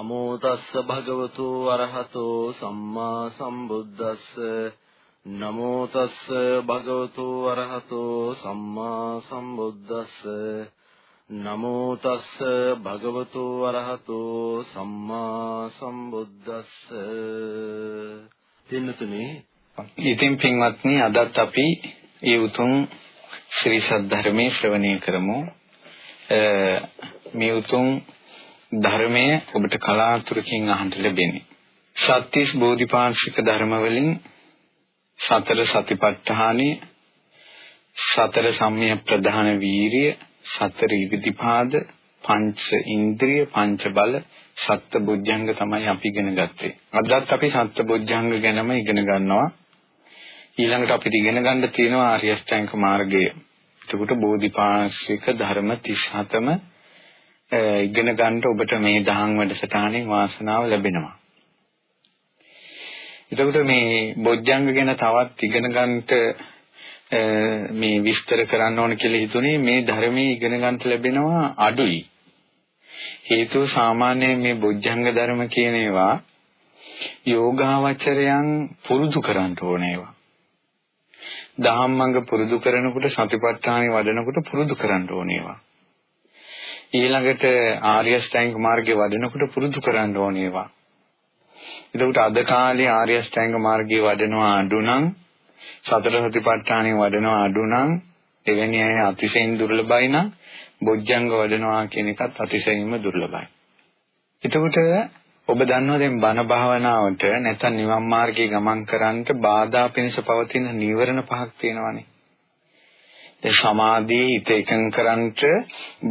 නමෝ තස්ස භගවතු අරහතෝ සම්මා සම්බුද්දස්ස. නමෝ තස්ස භගවතු අරහතෝ සම්මා සම්බුද්දස්ස. නමෝ තස්ස භගවතු අරහතෝ සම්මා සම්බුද්දස්ස. පින්නතුනේ ඉතින් පින්වත්නි අදත් අපි ඒ උතුම් ශ්‍රී සද්ධර්මයේ ශ්‍රවණය කරමු. මේ උතුම් ධර්මය ඔබට කලාතුරකින් අහන්න ලැබෙන්නේ. සත්‍තිස් බෝධිපාක්ෂික ධර්ම වලින් සතර සතිපට්ඨානෙ සතර සම්මිය ප්‍රධාන වීරිය සතර ඉරිදිපාද පංච ඉන්ද්‍රිය පංච බල සත්‍ය බොජ්ජංග තමයි අපි ඉගෙන ගත්තේ. අදත් අපි සත්‍ය බොජ්ජංග ගැනම ඉගෙන ගන්නවා. ඊළඟට අපිට ඉගෙන ගන්න තියෙනවා ආර්ය අෂ්ටාංග මාර්ගය. එතකොට බෝධිපාක්ෂික ධර්ම 37ම ඉගෙන ගන්නට ඔබට මේ දහම් වැඩසටහනෙන් වාසනාව ලැබෙනවා. එතකොට මේ බොජ්ජංග ගැන තවත් ඉගෙන ගන්නට මේ විස්තර කරන්න ඕන කියලා හිතුනේ මේ ධර්මයේ ඉගෙන ගන්නට ලැබෙනවා අඩුයි. හේතුව සාමාන්‍යයෙන් මේ බොජ්ජංග ධර්ම කියන ඒවා යෝගාවචරයන් පුරුදු කරන්න ඕන ඒවා. දහම්මංග පුරුදු කරනකොට සතිපට්ඨානෙ වඩනකොට පුරුදු කරන්න ඕන ඒවා. ඊළඟට ආර්ය අෂ්ටාංග මාර්ගයේ වඩනකොට පුරුදු කරන්න ඕනේ ඒවා. එතකොට අද කාලේ ආර්ය අෂ්ටාංග මාර්ගයේ වඩනවා අඩු නම් සතර සතිපට්ඨානෙ වඩනවා අඩු නම් එවැනි අය අතිශයින් දුර්ලභයි නම් බොජ්ජංග වඩනවා කියන එකත් අතිශයින්ම දුර්ලභයි. එතකොට ඔබ දන්නවා දැන් බණ භාවනාවට නැත්නම් නිවන් මාර්ගයේ ගමන් කරන්නට බාධා පිණිස පවතින නීවරණ පහක් තියෙනවානේ. ඒ සමාධියේ හිත එකඟ කරන්ට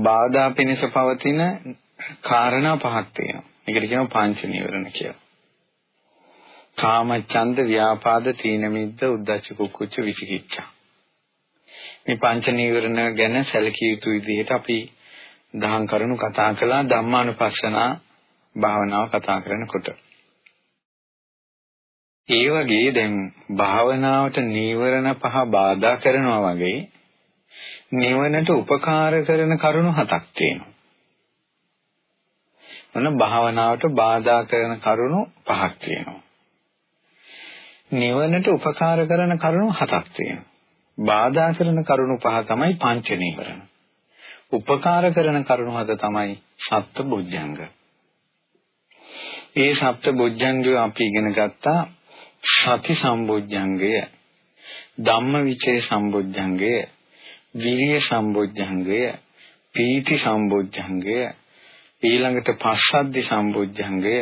බාධා පිණිස පවතින කාරණා පහක් තියෙනවා. ඒකට කියනවා පංච නීවරණ කියලා. කාමච්ඡන්ද ව්‍යාපාද තීන මිද්ද උද්ධච්ච කුක්කුච්ච විචිකිච්ඡා. මේ පංච නීවරණ ගැන සැලකිය යුතු විදිහට අපි දහම් කරුණු කතා කළා ධම්මානුපස්සනා භාවනාව කතා කරනකොට. ඒ වගේ දැන් භාවනාවට නීවරණ පහ බාධා කරනවා වගේ නිවනට උපකාර කරන කරුණු හතක් තියෙනවා. මොන භාවනාවට බාධා කරන කරුණු පහක් තියෙනවා. නිවනට උපකාර කරන කරුණු හතක් තියෙනවා. බාධා කරන කරුණු පහ තමයි පංච නීවරණ. උපකාර කරන කරුණු හත තමයි සත්‍ය බොජ්ජංග. ඒ සත්‍ය බොජ්ජංගය අපි ඉගෙන ගත්තා සති සම්බොජ්ජංගය, ධම්මවිචේ සම්බොජ්ජංගය, විරිය සම්බොජ්ජංගය, පීති සම්බොජ්ජංගය, ඊළඟට පස්සද්ධි සම්බොජ්ජංගය,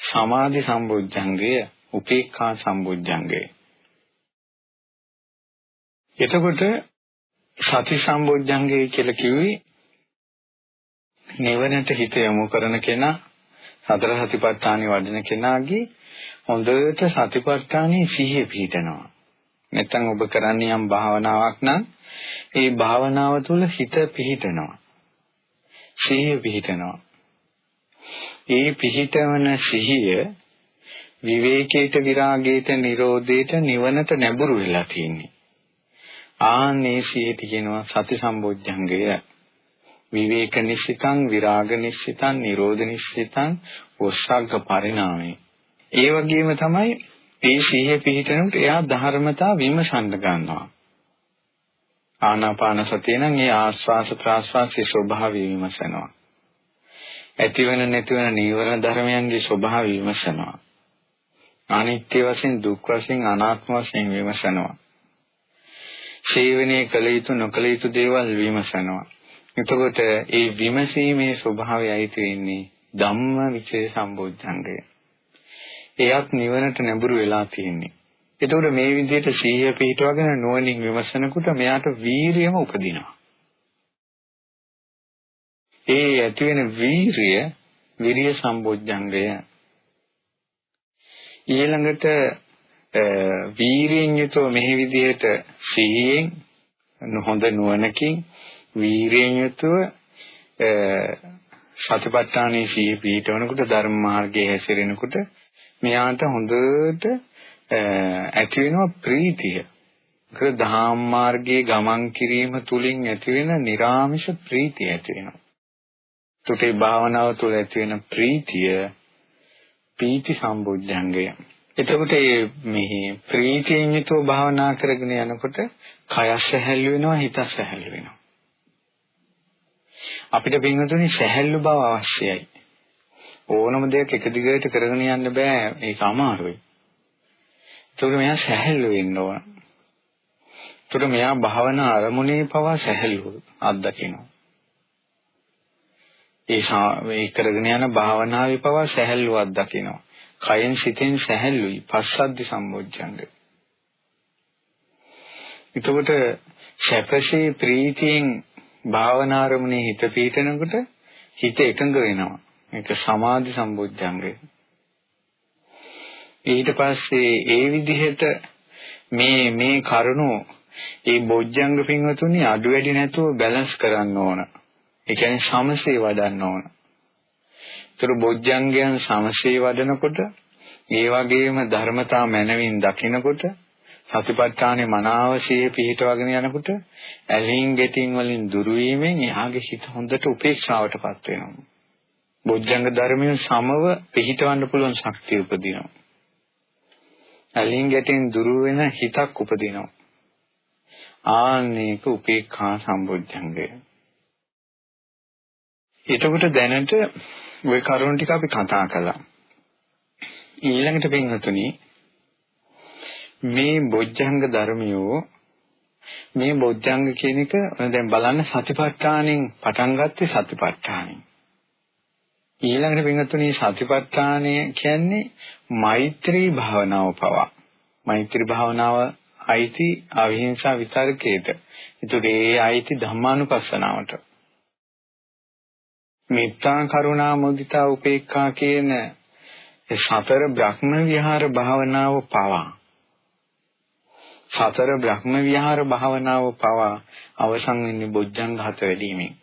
සමාධි සම්බොජ්ජංගය, උපේක්ඛා සම්බොජ්ජංගය. එතකොට සති සම්බොජ්ජංගය කියලා කිව්වේ නිවනට හිත යොමු කරන කෙනා සතර සතිපට්ඨානෙ වඩන කෙනාගේ හොඳට සතිපට්ඨානෙ සිහිය පිහිටනවා. නැත්නම් ඔබ කරන්නේ යම් භාවනාවක් නම් ඒ භාවනාව තුළ හිත පිහිටනවා. සිහිය පිහිටනවා. ඒ පිහිටවන සිහිය විවේකයට විරාගයට නිරෝධයට නිවනට නැඹුරු වෙලා තියෙන්නේ. ආන්නේ සිහියට කියනවා සති සම්බොජ්ජංගය. විවේක නිශ්චිතං විරාග නිශ්චිතං නිරෝධ නිශ්චිතං ඔස්සග්ග පරිණාමේ. ඒ වගේම තමයි මේ සිහිය පිහිටනකොට එයා ධර්මතා විමසන්න ගන්නවා. ආනාපාන සතිය නම් ඒ ආස්වාස ප්‍රාස්වාසයේ ස්වභාවය විමසනවා. ඇතිවෙන නැතිවෙන නීවරණ ධර්මයන්ගේ ස්වභාවය විමසනවා. අනිත්‍ය වශයෙන් දුක් වශයෙන් අනාත්ම වශයෙන් විමසනවා. සේවනයේ කළ යුතු නොකළ යුතු දේවල් විමසනවා. එතකොට ඒ විමසීමේ ස්වභාවය අයිති වෙන්නේ ධම්ම විචේ සම්බොජ්ජංගය. එයත් නිවනට නැඹුරු වෙලා තියෙන්නේ. එතකොට මේ විදිහට සීහිය පිහිටවගෙන නුවණින් විමසනකොට මෙයාට වීරියම උපදිනවා. ඒ ඇති වෙන වීරිය විරිය සම්බොජ්ජංගය ඊළඟට වීරියෙන් යුතුව මෙහි විදිහට සිහියෙන් හොඳ නුවණකින් වීරියෙන් යුතුව සතිපට්ඨානයේ සිහිය පිහිටවනකොට ධර්ම මාර්ගයේ හැසිරෙනකොට මෙයාට හොඳට ඇති වෙනවා ප්‍රීතිය. කර ධාම් මාර්ගයේ ගමන් කිරීම තුලින් ඇති වෙන निराமிෂ ප්‍රීතිය ඇති වෙනවා. තුටේ භාවනාව තුළ ඇති වෙන ප්‍රීතිය පීති සම්බුද්ධංගය. එතකොට මේ ප්‍රීතියෙන් යුතුව භාවනා කරගෙන යනකොට කය සැහැල්ලු වෙනවා හිත සැහැල්ලු වෙනවා. අපිට පින්වතුනි සැහැල්ලු බව අවශ්‍යයි. ඕනම දෙයක් එක දිගට කරගෙන යන්න බෑ ඒක අමාරුයි. ඒකට මෙයා සැහැල්ලු වෙන්න ඕන. ඒකට මෙයා භාවනා අරමුණේ පවා සැහැල්ලු අත්දකිනවා. ඒ ඒ කරගෙන යන භාවනාවේ පවා සැහැල්ලු අත්දකිනවා. කයෙන් සිතෙන් සැහැල්ලුයි පස්සද්ධි සම්බොජ්ජංග. එතකොට සැපසේ ප්‍රීතියෙන් භාවනා අරමුණේ හිත පීඨනකොට හිත එකඟ වෙනවා. මේක සමාධි සම්බොජ්ජංගය. ඊට පස්සේ ඒ විදිහට මේ මේ කරුණෝ ඒ බොජ්ජංග පින්වතුනි අඩු වැඩි නැතුව බැලන්ස් කරන්න ඕන. ඒ කියන්නේ සමසේ වඩන්න ඕන. ඒතර බොජ්ජංගයන් සමසේ වඩනකොට ඒ වගේම ධර්මතා මනවින් දකිනකොට සතිපට්ඨානේ මනාවශයේ පිහිටවගෙන යනකොට ඇලීම් ගැටීම් වලින් දුරු වීමෙන් එහාගේ හිත හොඳට උපේක්ෂාවටපත් වෙනවා. බොජ්ජංග ධර්මයෙන් සමව පිහිටවන්න පුළුවන් ශක්තිය උපදිනවා. ඇලීම් ගැටීම් දුරු වෙන හිතක් උපදිනවා. ආන්නේක උපේක්ඛා සම්බොජ්ජංගය. එතකොට දැනට ওই කරුණු ටික අපි කතා කළා. ඊළඟට පින්වතුනි මේ බොජ්ජංග ධර්මියෝ මේ බොජ්ජංග කියන එක දැන් බලන්න සතිපට්ඨානෙන් පටන් ගත්තේ සතිපට්ඨානෙන්. ඊළඟට පින්වතුනි සතිපට්ඨානය කියන්නේ මෛත්‍රී භාවනාව පවා. මෛත්‍රී භාවනාව අයිති අවිහිංසා විතරකේට. ඒතකොට ඒ අයිති ධම්මානුපස්සනාවට. මෙත්තා කරුණා මුදිතා උපේක්ඛා කියන සතර බ්‍රහ්ම විහාර භාවනාව පවා සතර බ්‍රහ්ම විහාර භාවනාව පවා අවසන් වෙන්නේ බොජ්ජංග හත වැඩිමෙන්.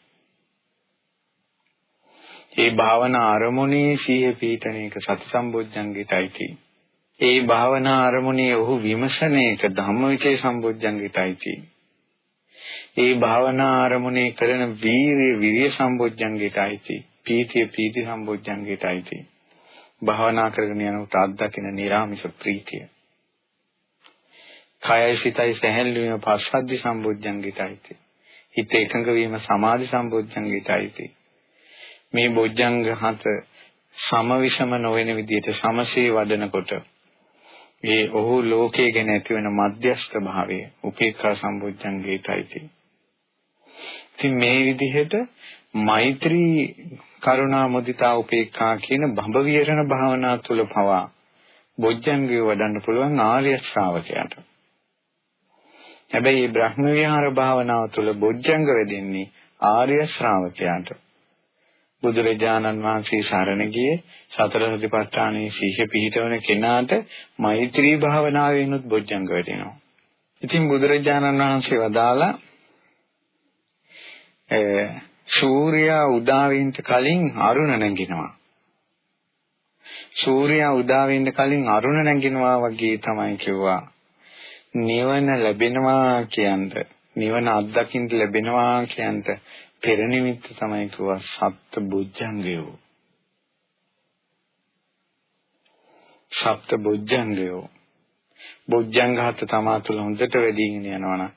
ඒ භාවනා අරමුණේ සිහිය පීඨන එක සති සම්බොජ්ජංගයටයි ඒ භාවනා අරමුණේ ඔහු විමසන එක ධම්මවිචේ සම්බොජ්ජංගයටයි ඒ භාවනා අරමුණේ කරන වීරිය විරිය සම්බොජ්ජංගයටයි පීතිය පීති සම්බොජ්ජංගයටයි භාවනා කරගෙන යනකොට අත්දකින නිර්ාමිෂ ප්‍රීතිය. කයයි සිතයි සැහැල්ලු වීම පස්සද්ධි සම්බොජ්ජංගිතයිති. හිත එකඟ වීම සමාධි සම්බොජ්ජංගිතයිති. මේ බොජ්ජංග හත සමවිෂම නොවන විදිහට සමසේ වඩනකොට ඒ ඔහු ලෝකයේ ගැන ඇතිවන මධ්‍යස්ථ භාවය උපේක්ඛා සම්බොජ්ජංගිතයිති. ඉතින් මේ විදිහට මෛත්‍රී කරුණා මුදිතා උපේක්ඛා කියන බඹ විහරණ භාවනා තුල පවා බොජ්ජංගය වඩන්න පුළුවන් ආර්ය ශ්‍රාවකයාට. හැබැයි මේ බ්‍රහ්ම විහාර භාවනාව තුළ බොජ්ජංග වෙදෙන්නේ ආර්ය ශ්‍රාවකයාට. බුදුරජාණන් වහන්සේ සරණ ගියේ සතර සතිපට්ඨානයේ සීහ පිහිටවන කෙනාට මෛත්‍රී භාවනාවෙනුත් බොජ්ජංග වෙදෙනවා. ඉතින් බුදුරජාණන් වහන්සේ වදාලා සූර්යයා උදා වෙන්න කලින් අරුණ නැගිනවා. සූර්යයා උදා වෙන්න කලින් අරුණ නැගිනවා වගේ තමයි කිව්වා. නිවන ලැබෙනවා කියන්ට නිවන අත්දකින්න ලැබෙනවා කියන්ට පෙර නිමිත්ත තමයි කිව්වා සප්ත බුද්ධංගය. සප්ත බුද්ධංගය. බුද්ධංගහත තමා තුළ හොඳට වැඩිගෙන යනවනම්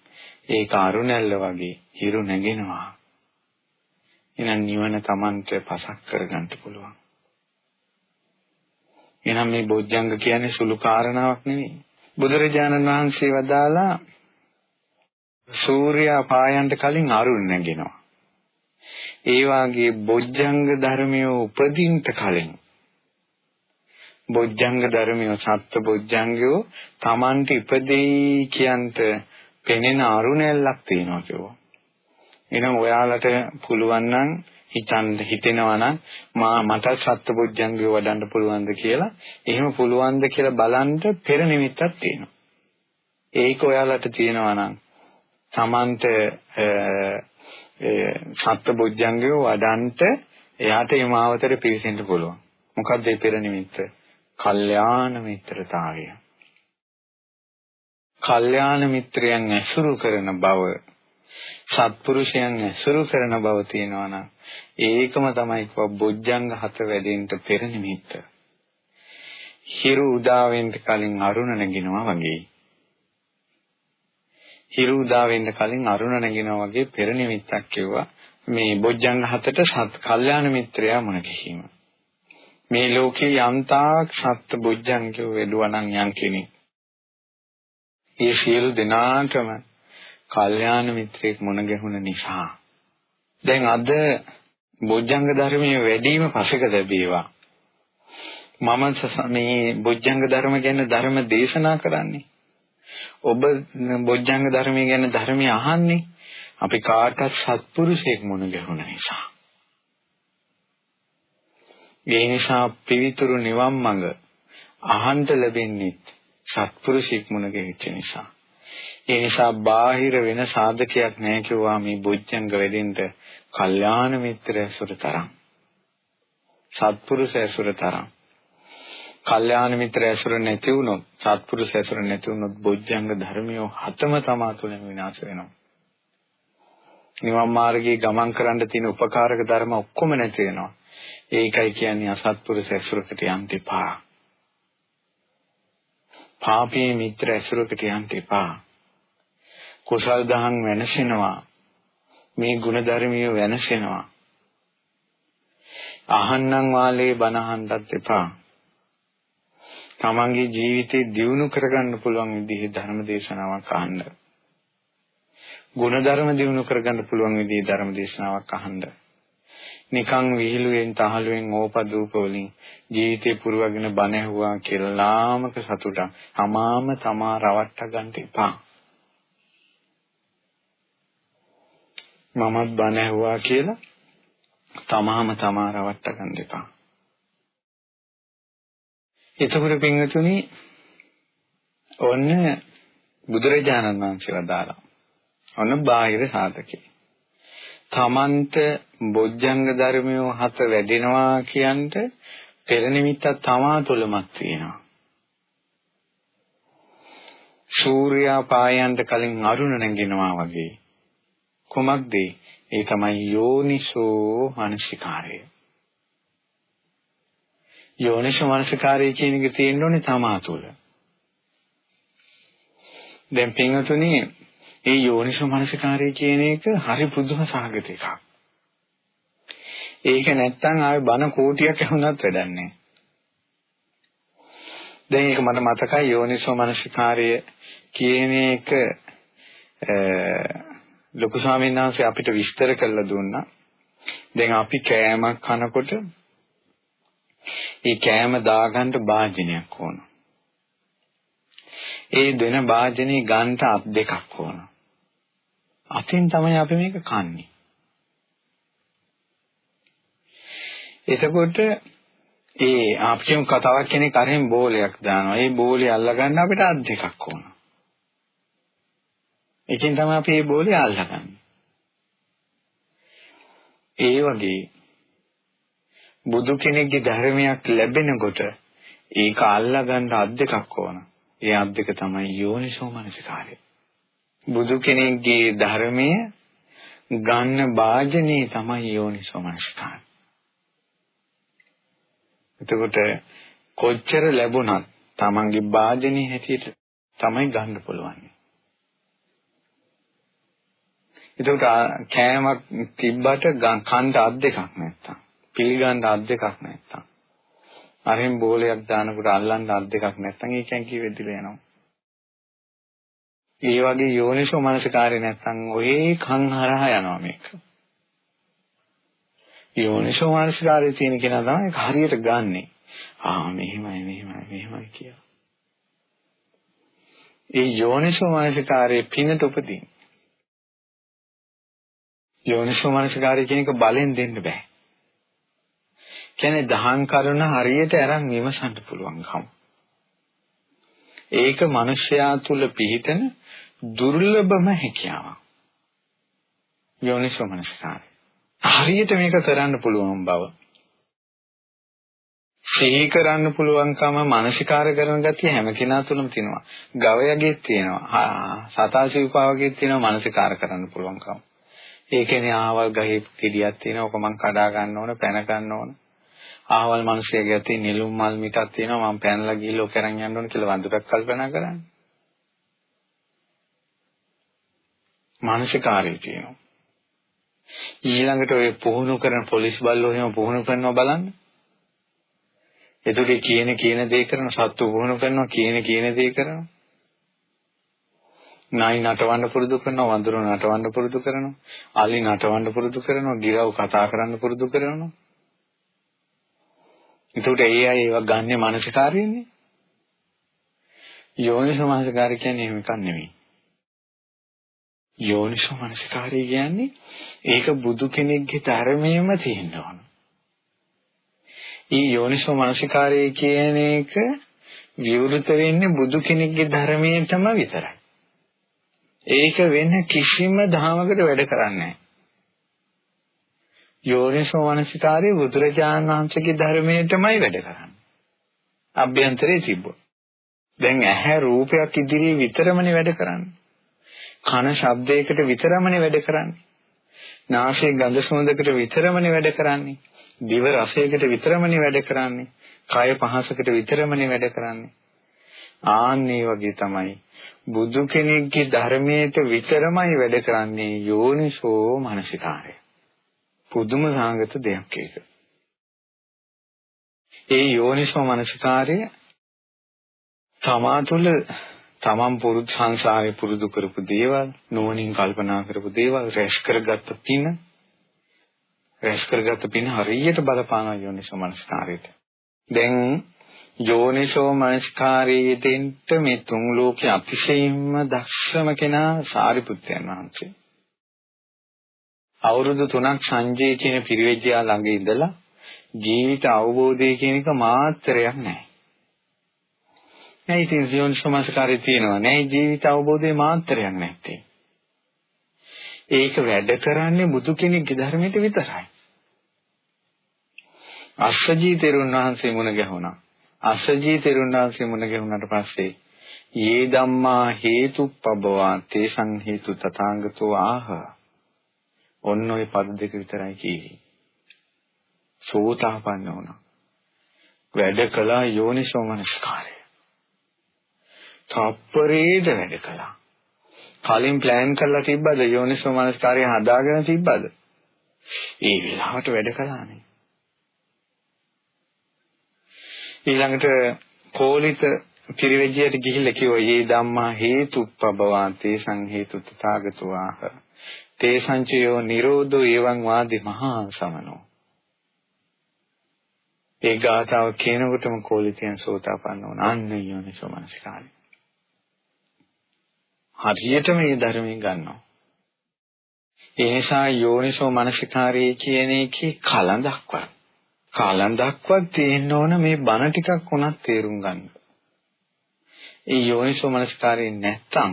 ඒක අරුණැල්ල වගේ හිරු නැගෙනවා. එහෙනම් නිවන Tamanට පසක් කරගන්න පුළුවන්. එහෙනම් මේ බොජ්ජංග කියන්නේ සුළු කාරණාවක් නෙවෙයි. බුදුරජාණන් වහන්සේ වදාලා සූර්යයා පායන්ට කලින් අරුණ නැගෙනවා. ඒ වාගේ බොජ්ජංග ධර්මිය උපදින්ට කලින් බොජ්ජංග ධර්මිය සත්‍ය බොජ්ජංගයෝ Tamanට ඉපදෙයි කියන්ට පෙනෙන අරුණැල්ලක් තියෙනවා කියුවා. එහෙනම් ඔයාලට පුළුවන් නම් හිතන්න හිතෙනවා නම් මා මට සත්පුජ්ජංගය වඩන්න පුළුවන්ද කියලා එහෙම පුළුවන්ද කියලා බලන්න පෙර නිමිත්තක් තියෙනවා. ඒක ඔයාලට තියෙනවා නම් Tamante සත්පුජ්ජංගය වඩන්ට එයාට මේ මාවතට පිවිසෙන්න පුළුවන්. මොකක්ද ඒ පෙර නිමිත්ත? කල්යාණ මිත්‍රතාවය. කල්යාණ මිත්‍රයන් ඇසුරු කරන බව සත්පුරුෂයන් ඇසුරු කරන බව තියෙනවා නම් ඒකම තමයි කව බොජ්ජංග හත වැඩෙන්න පෙර නිමිත්ත. හිරු උදා වෙන්න කලින් අරුණ නැගිනවා වගේ. හිරු උදා වෙන්න කලින් අරුණ නැගිනවා වගේ පෙර නිමිත්තක් කිව්වා. මේ බොජ්ජංග හතට සත් කල්යාණ මිත්‍රයා මුණ ගැහිම. මේ ලෝකේ යම්තාක් සත්‍ය බොජ්ජංගය වෙදුවා නම් යම් කෙනෙක්. ඒ සියලු දෙනාටම කල්යාණ මිත්‍රයෙක් මුණ ගැහුණ නිසා දැන් අද බොජ්ජංග ධර්මයේ වැඩිම පසක ලැබේවා. මම මේ බොජ්ජංග ධර්ම ගැන ධර්ම දේශනා කරන්නේ. ඔබ බොජ්ජංග ධර්මයේ ගැන ධර්මය අහන්නේ අපි කාටත් සත්පුරුෂයෙක් මුණ ගැහුණ නිසා. ඒ නිසා පිවිතුරු නිවන් මඟ අහන්ත ලැබෙන්නේ සත්පුරුෂයෙක් මුණ ගැහිච්ච නිසා. ඒ නිසා බාහිර වෙන සාධකයක් නැහැ කිව්වා මේ බොජ්ජංග වෙදින්ට කල්යාණ මිත්‍ර ඇසුර තරම්. සත්පුරුෂ ඇසුර තරම්. කල්යාණ මිත්‍ර ඇසුර නැති වුණොත් සත්පුරුෂ ඇසුර නැති වුණොත් බොජ්ජංග ධර්මියෝ හතම තමා තුළින් විනාශ වෙනවා. නිවන් මාර්ගයේ ගමන් කරන්න තියෙන උපකාරක ධර්ම ඔක්කොම නැති වෙනවා. ඒකයි කියන්නේ අසත්පුරුෂ ඇසුරකට යන්න එපා. පාපී මිත්‍ර ඇසුරකට යන්න එපා. කුසල් දහම් වෙනසෙනවා. මේ ಗುಣධර්මිය වෙනසෙනවා. අහන්නම් වාලේ බනහන්ටත් එපා. තමන්ගේ ජීවිතේ දියුණු කරගන්න පුළුවන් විදිහේ ධර්ම දේශනාවක් අහන්න. ගුණධර්ම දියුණු කරගන්න පුළුවන් විදිහේ ධර්ම දේශනාවක් අහන්න. නිකන් විහිළුවෙන් තහළුවෙන් ඕපදූප වලින් ජීවිතේ පුරවගෙන බණ ඇහුවා කියලා ලාමක සතුටක්. තමාම තමා රවට්ට ගන්න එපා. මමත් බණ ඇහුවා කියලා තමාම තමා රවට්ට ගන්න එපා. එතකොට පින්වතුනි ඔන්න බුදුරජාණන් වහන්සේ වදාළා. ඔන්න බාහිර සාධකේ. තමන්ට බොජ්ජංග ධර්මියෝ හත වැඩෙනවා කියන්ට පෙර නිමිත්තක් තමා තුළමත් තියෙනවා. සූර්යා පායන්ට කලින් අරුණ නැගිනවා වගේ. කුමක්ද ඒ තමයි යෝනිසෝ මනසිකාරය. යෝනිසෝ මනසිකාරය කියන එක තියෙන්න ඕනේ තමා තුළ. දැන් පින්වතුනි ඒ යෝනිසෝ මනසිකාරය කියන එක හරි පුදුම සාගත එකක්. ඒක නැත්තම් ආයේ බන කෝටියක් ඇහුණත් වැඩක් නැහැ. දැන් ඒක මට මතකයි යෝනිසෝ මනසිකාරය කියන එක ලොකු ස්වාමීන් වහන්සේ අපිට විස්තර කරලා දුන්නා. දැන් අපි කෑමක් කනකොට ඒ කෑම දාගන්න භාජනයක් ඕන. ඒ දෙන භාජනේ ගන්ට අත් දෙකක් ඕන. අතින් තමයි අපි මේක කන්නේ. එතකොට ඒ අපිටම කතාවක් කෙනෙක් අරින් බෝලයක් දානවා. ඒ බෝලේ අල්ලගන්න අපිට අත් දෙකක් ඕන. එකෙන් තමයි අපි මේ බෝලේ අල්ලගන්නේ. ඒ වගේ බුදු කෙනෙක්ගේ ධර්මයක් ලැබෙනකොට ඒක අල්ලගන්න අත් දෙකක් ඕන. ඒ අත් දෙක තමයි යෝනිසෝ මනසිකාරය. බුදු කෙනෙක්ගේ ධර්මය ගන්න වාජනේ තමයි යෝනිසෝ මනසිකාරය. එතකොට කොච්චර ලැබුණත් තමන්ගේ වාජනේ හැටියට තමයි ගන්න පුළුවන්. එතකොට කෑමක් තිබ්බට කන්න අත් දෙකක් නැත්තම් පිළිගන්න අත් දෙකක් නැත්තම් අරින් බෝලයක් දානකොට අල්ලන්න අත් දෙකක් නැත්තම් ඒකෙන් කියෙද්දිල යනවා. ඒ වගේ යෝනිසෝ මනසකාරය නැත්තම් ඔය කන් හරහා යනවා මේක. යෝනිසෝ මනසකාරය තියෙන කෙනා තමයි හරියට ගන්නෙ. ආ මෙහෙමයි මෙහෙමයි මෙහෙමයි කියලා. ඒ යෝනිසෝ මනසකාරයේ පිනට උපදින. යෝනිසෝ මනසකාරය කියන එක බලෙන් දෙන්න බෑ. කියන්නේ දහං කරුණ හරියට අරන් විමසන්න පුළුවන්කම. ඒක මිනිස්යා තුල පිහිටන දුර්ලභම හැකියාවක්. යෝනිසෝ මනසකාරය. හරියට මේක කරන්න පුළුවන් බව. සිහි කරන්න පුළුවන්කම මානසිකාර කරන ගතිය හැම කෙනා තුළම තියෙනවා. ගවයගේ තියෙනවා. සතා සිව්පාවගේ තියෙනවා මානසිකාර කරන්න පුළුවන්කම. ඒ කියන්නේ ආවල් ගහේ කිඩියක් තියෙනවා. ඔක මං කඩා ගන්න ඕන, පැන ගන්න ඕන. ආවල් මිනිස්සෙගේ ඇති නිලුම් මල් මිටක් තියෙනවා මම පැනලා ගිහිල්ලා ඔක අරන් යන්න ඕන කියලා වඳුරක් කල්පනා කරන්නේ. මානසිකාරය තියෙනවා. ඊළඟට ඔය පුහුණු කරන පොලිස් බල්ලෝ එහෙම පුහුණු කරනවා බලන්න. එතකොට කියන කියන දේ කරන සත්තු පුහුණු කරනවා කියන කියන දේ කරනවා. නයි නටවන්න පුරුදු කරනවා වඳුරු නටවන්න පුරුදු කරනවා අලි නටවන්න පුරුදු කරනවා ගිරව් කතා කරන්න පුරුදු කරනවා එතකොට ඒ අය ඒවා ගන්නෙ මානසිකාරයෙන්නේ යෝනිසෝ මානසිකාරය කියන්නේ එහෙම එකක් නෙමෙයි යෝනිසෝ මානසිකාරය කියන්නේ ඒක බුදු කෙනෙක්ගේ ධර්මයේම තියෙන්න ඕන. ඊ යෝනිසෝ මානසිකාරය කියන එක විවෘත වෙන්නේ බුදු කෙනෙක්ගේ ධර්මයෙන්ම විතරයි. ඒක වෙන කිසිම ධාමකට වැඩ කරන්නේ නැහැ. යෝනිසෝ මනසිකාරයේ බුදුරජාණන් වහන්සේගේ ධර්මයටමයි වැඩ කරන්නේ. අභ්‍යන්තරේ තිබ්බොත්. දැන් ඇහැ රූපයක් ඉදිරියේ විතරමනේ වැඩ කරන්නේ. කන ශබ්දයකට විතරමනේ වැඩ කරන්නේ. නාසය ගඳ සුවඳකට විතරමනේ වැඩ කරන්නේ. දිව රසයකට විතරමනේ වැඩ කරන්නේ. කය පහසකට විතරමනේ වැඩ කරන්නේ. ආන්නේ වගේ තමයි බුදු කෙනෙක්ගේ ධර්මයට විතරමයි වැඩ කරන්නේ යෝනිසෝ මනසිකාරය. පුදුම සාගත දෙයක් ඒක. ඒ යෝනිසෝ මනසිකාරය තමා තුළ තමන් පුරුදු සංසාරේ පුරුදු කරපු දේවල් නුවණින් කල්පනා කරපු දේවල් රැස් කරගත්ත පින රැස් කරගත්ත පින හරියට බලපාන යෝනිසෝ මනසිකාරයට. දැන් යෝනිසෝ මනස්කාරයේ දෙන්න මේ තුන් ලෝකේ අතිශයින්ම දක්ෂම කෙනා සාරිපුත්‍රයන් වහන්සේ. අවුරුදු 3ක් සංජය කියන පිරිවෙජ්ජා ළඟ ඉඳලා ජීවිත අවබෝධය කියන එක මාත්‍රයක් නැහැ. නෑ ඉතින් යෝනිසෝ මනස්කාරය තියෙනවා නෑ ජීවිත අවබෝධයේ මාත්‍රයක් නැත්තේ. ඒක වැඩ කරන්නේ බුදු කෙනෙක්ගේ ධර්මයට විතරයි. අස්සජී තෙරුන් වහන්සේ මුණ ගැහුණා. අසජී තෙරුණාංශේ මුණ ගැහුණාට පස්සේ යේ ධම්මා හේතුප්පබවා තේසං හේතු තථාගතෝ ආහ ඔන්න ඔය පද දෙක විතරයි කියේ සෝතාපන්න වුණා. වැඩ කළා යෝනිසෝ මනස්කාරය තප්පරේට වැඩ කළා. කලින් ප්ලෑන් කරලා තිබ්බද යෝනිසෝ මනස්කාරය හදාගෙන තිබ්බද? ඒ වෙලාවට වැඩ කළානේ. ඊළඟට කෝලිත පිරිවෙජ්ජයට ගිහිල්ලා කිව්වා "යේ ධම්මා හේතුප්පබවාතේ සංහේතු තථාගතවාහ තේ සංචයෝ නිරෝධෝ එවං වාදි මහා සමනෝ" ඒ ගාථාව කියනකොටම කෝලිතයන් සෝතාපන්න වුණා අන්න යෝනිසෝ මනසිකාරය හරියටම මේ ධර්මයෙන් ගන්නවා ඒ නිසා යෝනිසෝ මනසිකාරයේ කියන එකේ කලඳක්වත් කාලන්දක්වත් තියෙන්න ඕන මේ බණ ටිකක් උනත් තේරුම් ගන්න. ඒ යෝනිසෝ මනස්කාරයෙන් නැත්තම්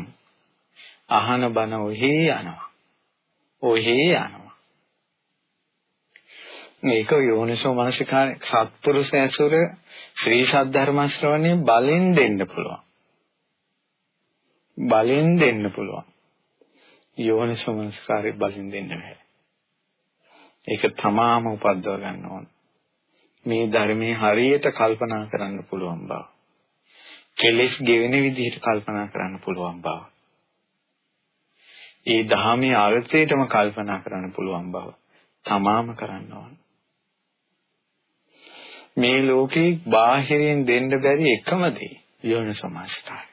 අහන බණ ඔහේ යනවා. ඔහේ යනවා. මේක යෝනිසෝ මනසිකාරය සත්පුරුෂ ඇසුර ශ්‍රී සද්ධර්ම ශ්‍රවණේ බලෙන් දෙන්න පුළුවන්. බලෙන් දෙන්න පුළුවන්. යෝනිසෝ මනසිකාරය බලෙන් දෙන්න බෑ. ඒක තමාම උපද්දව ගන්න ඕන. මේ ධර්මයේ හරියට කල්පනා කරන්න පුළුවන් බව. කෙලෙස් ගෙවෙන විදිහට කල්පනා කරන්න පුළුවන් බව. ඒ ධර්මයේ අර්ථයටම කල්පනා කරන්න පුළුවන් බව තමාම කරන්න ඕන. මේ ලෝකේ බාහිරින් දෙන්න බැරි එකම දේ යෝනිසෝ මනසිකාරය.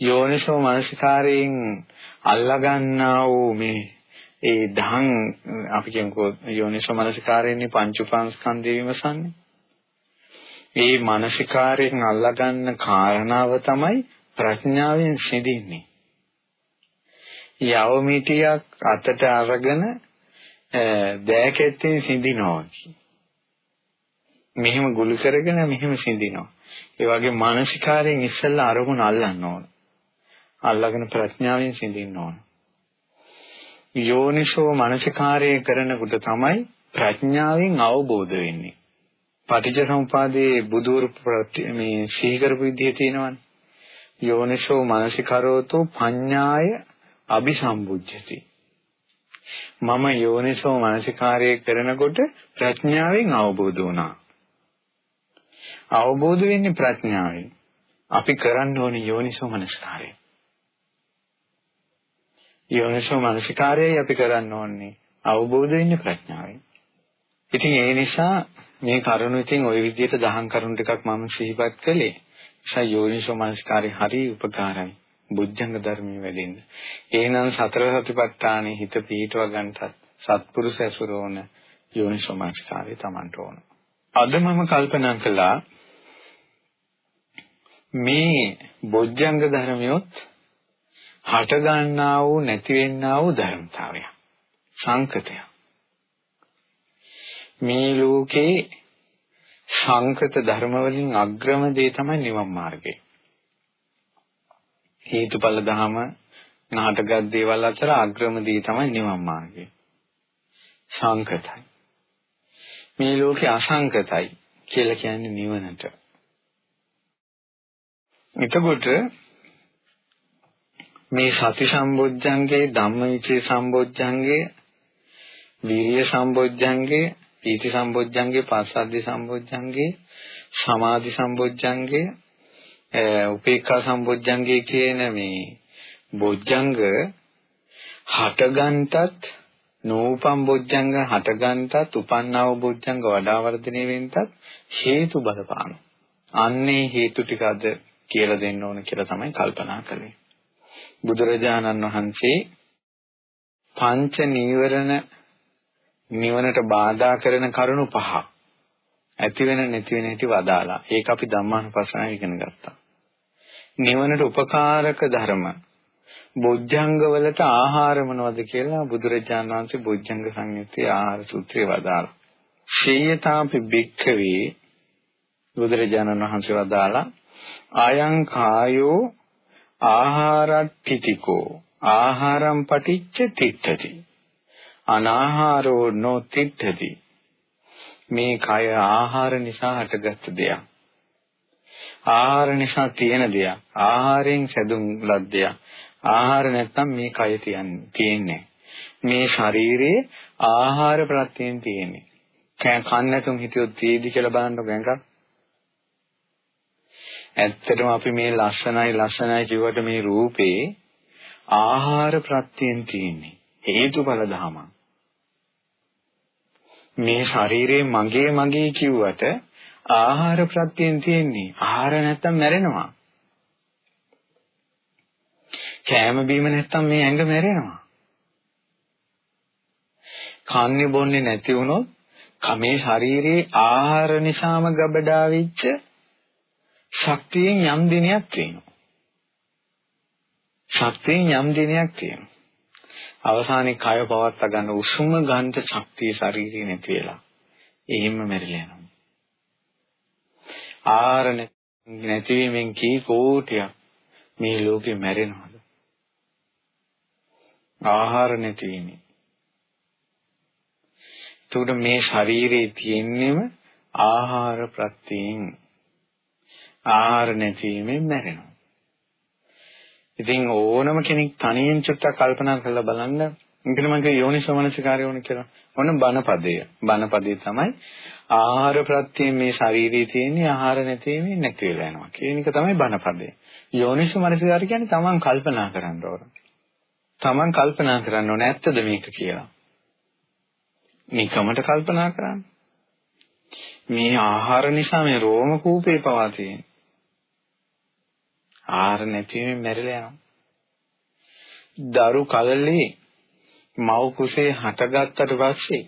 යෝනිසෝ මනසිකාරයෙන් අල්ලගන්නා වූ මේ ඒ දහං අපි කියමුකෝ යෝනිසෝ මනසිකාරයෙන්නේ පංච උපාංශකන්ධය විමසන්නේ. ඒ මානසිකාරයෙන් අල්ලගන්න කාරණාව තමයි ප්‍රඥාවෙන් සිඳින්නේ. යවමිටියක් අතට අරගෙන දෑකැත්තෙන් සිඳිනවා මෙහෙම ගුළු කරගෙන මෙහෙම සිඳිනවා. ඒ වගේ මානසිකාරයෙන් ඉස්සෙල්ලා අරමුණ අල්ලන්න ඕන. අල්ලගෙන ප්‍රඥාවෙන් සිඳින්න ඕන. යෝනිසෝ මනසිකාරය කරනකොට තමයි ප්‍රඥාවෙන් අවබෝධ වෙන්නේ. පටිච්ච සමුපාදයේ බුදුරු මේ සිහි කරපු විදිහ තියෙනවනේ. යෝනිසෝ මනසිකරෝතෝ පඤ්ඤාය අபிසම්බුද්ධති. මම යෝනිසෝ මනසිකාරය කරනකොට ප්‍රඥාවෙන් අවබෝධ වුණා. අවබෝධ වෙන්නේ ප්‍රඥාවෙන්. අපි කරන්න ඕනේ යෝනිසෝ මනසිකාරය. යෝනිසෝ මනසිකාරයයි අපි කරන්න ඕනේ අවබෝධ වෙන්නේ ප්‍රඥාවෙන්. ඉතින් ඒ නිසා මේ කරුණු ඉතින් ওই විදිහට දහම් කරුණු ටිකක් මම සිහිපත් කළේ. ඒ නිසා යෝනිසෝ මනසිකාරය හරි උපකාරයි. බුද්ධංග ධර්මයේ වැඩෙන්න. එහෙනම් සතර සතිපට්ඨානෙ හිත පිහිටව ගන්නත් සත්පුරුෂ ඇසුර ඕන යෝනිසෝ මනසිකාරය Tamanට ඕන. අද මම කල්පනා කළා මේ බොජ්ජංග ධර්මියොත් හට ගන්නා වූ නැති වෙන්නා වූ ධර්මතාවය සංකතය මේ ලෝකේ සංකත ධර්ම වලින් අග්‍රම දේ තමයි නිවන් මාර්ගය හේතුඵල ධම නාටකගත් දේවල් අතර අග්‍රම දේ තමයි නිවන් මාර්ගය. සංකතයි. මේ ලෝකේ අසංකතයි කියලා කියන්නේ නිවනට. එතකොට මේ සති සම්බොජ්ජංගේ ධම්මවිචේ සම්බොජ්ජංගේ විරිය සම්බොජ්ජංගේ පීති සම්බොජ්ජංගේ පස්සද්ධි සම්බොජ්ජංගේ සමාධි සම්බොජ්ජංගේ උපේක්ඛා සම්බොජ්ජංගේ කියන මේ බොජ්ජංග හටගන්ටත් නූපම් බොජ්ජංග හටගන්ටත් උපන්නව බොජ්ජංග වඩා වර්ධනය වෙන්නත් හේතු බලපාන. අන්නේ හේතු ටික අද කියලා දෙන්න ඕන කියලා තමයි කල්පනා කළේ. බුදුරජාණන් වහන්සේ පංච නීවරණ නිවනට බාධා කරන කරුණු පහ ඇති වෙන නැති වෙන හැටි වදාලා. ඒක අපි ධම්මානුපස්සනාව ඉගෙන ගත්තා. නිවනට උපකාරක ධර්ම බොජ්ජංග වලට ආහාර මොනවද කියලා බුදුරජාණන් වහන්සේ බොජ්ජංග සංයුත්තේ ආහාර සූත්‍රය වදාළා. ශේයතාපි භික්ඛවේ බුදුරජාණන් වහන්සේ වදාලා අයං කායෝ ආහාරට්ඨිතිකෝ ආහාරම් පටිච්ච තිට්ඨති අනාහාරෝ නොතිට්ඨති මේ කය ආහාර නිසා හටගත් දෙයක්. ආහාර නිසා තියෙන දෙයක්. ආහාරයෙන් සැදුම් ලද්දයක් ආහාර නැත්තම් මේ කය තියෙන්නේ මේ ශරීරයේ ආහාර ප්‍රත්‍යයෙන් තියෙන්නේ. කන් නැතුම් හිතියොත් තීදි කියලා බලන්නකො එකක් ඇත්තටම අපි මේ ලස්සනයි ලස්සනයි කියවට මේ රූපේ ආහාර ප්‍රත්‍යයෙන් තියෙන්නේ. හේතුඵල ධමයක්. මේ ශරීරේ මගේ මගේ කිව්වට ආහාර ප්‍රත්‍යයෙන් තියෙන්නේ ආහාර නැත්තම් මැරෙනවා. කෑම බීම නැත්තම් මේ ඇඟ මැරෙනවා. කන්නේ බොන්නේ නැති වුණොත් කමේ ශරීරේ ආහාර නිසාම ගබඩා වෙච්ච ශක්තියෙන් යම් දිනයක් තියෙනවා. ශක්තියෙන් යම් දිනයක් තියෙනවා. අවසානයේ කය පවත්වා ගන්න උෂ්ම ගන්ධ ශක්තිය ශරීරේ නැති වෙලා එහෙම මැරිලා යනවා. ආරණ නැතිවීමෙන් කී කෝටියක් මේ ලෝකෙ මැරෙනවද? ආහාර නැතිවීමෙන්. එතකොට මේ ශරීරයේ තියෙන්නේම ආහාර ප්‍රත්‍යයෙන් ආහාර නැතිවීමෙන් මැරෙනවා. ඉතින් ඕනම කෙනෙක් තනියෙන් චුට්ටක් කල්පනා කරලා බලන්න ඉතින් මම කිය යෝනිසෝමනසිකාරය ඕන කියලා. ඔන්න බණපදය. බණපදේ තමයි ආහාර ප්‍රත්‍යයෙන් මේ ශාරීරියේ තියෙන ආහාර නැතිවීමෙන් නැති වෙලා යනවා. කියන එක තමයි බණපදේ. යෝනිසෝමනසිකාරය කියන්නේ Taman කල්පනා කරන්න ඕන. Taman කල්පනා කරන්න ඕන ඇත්තද මේක කියලා. නිකමට කල්පනා කරන්න. මේ ආහාර නිසා මේ රෝම කූපේ පවා තියෙන. ආහාර නැතිවීමෙන් මැරිලා යනවා. දරු කලලේ මව් කුසේ හටගත්තට පස්සේ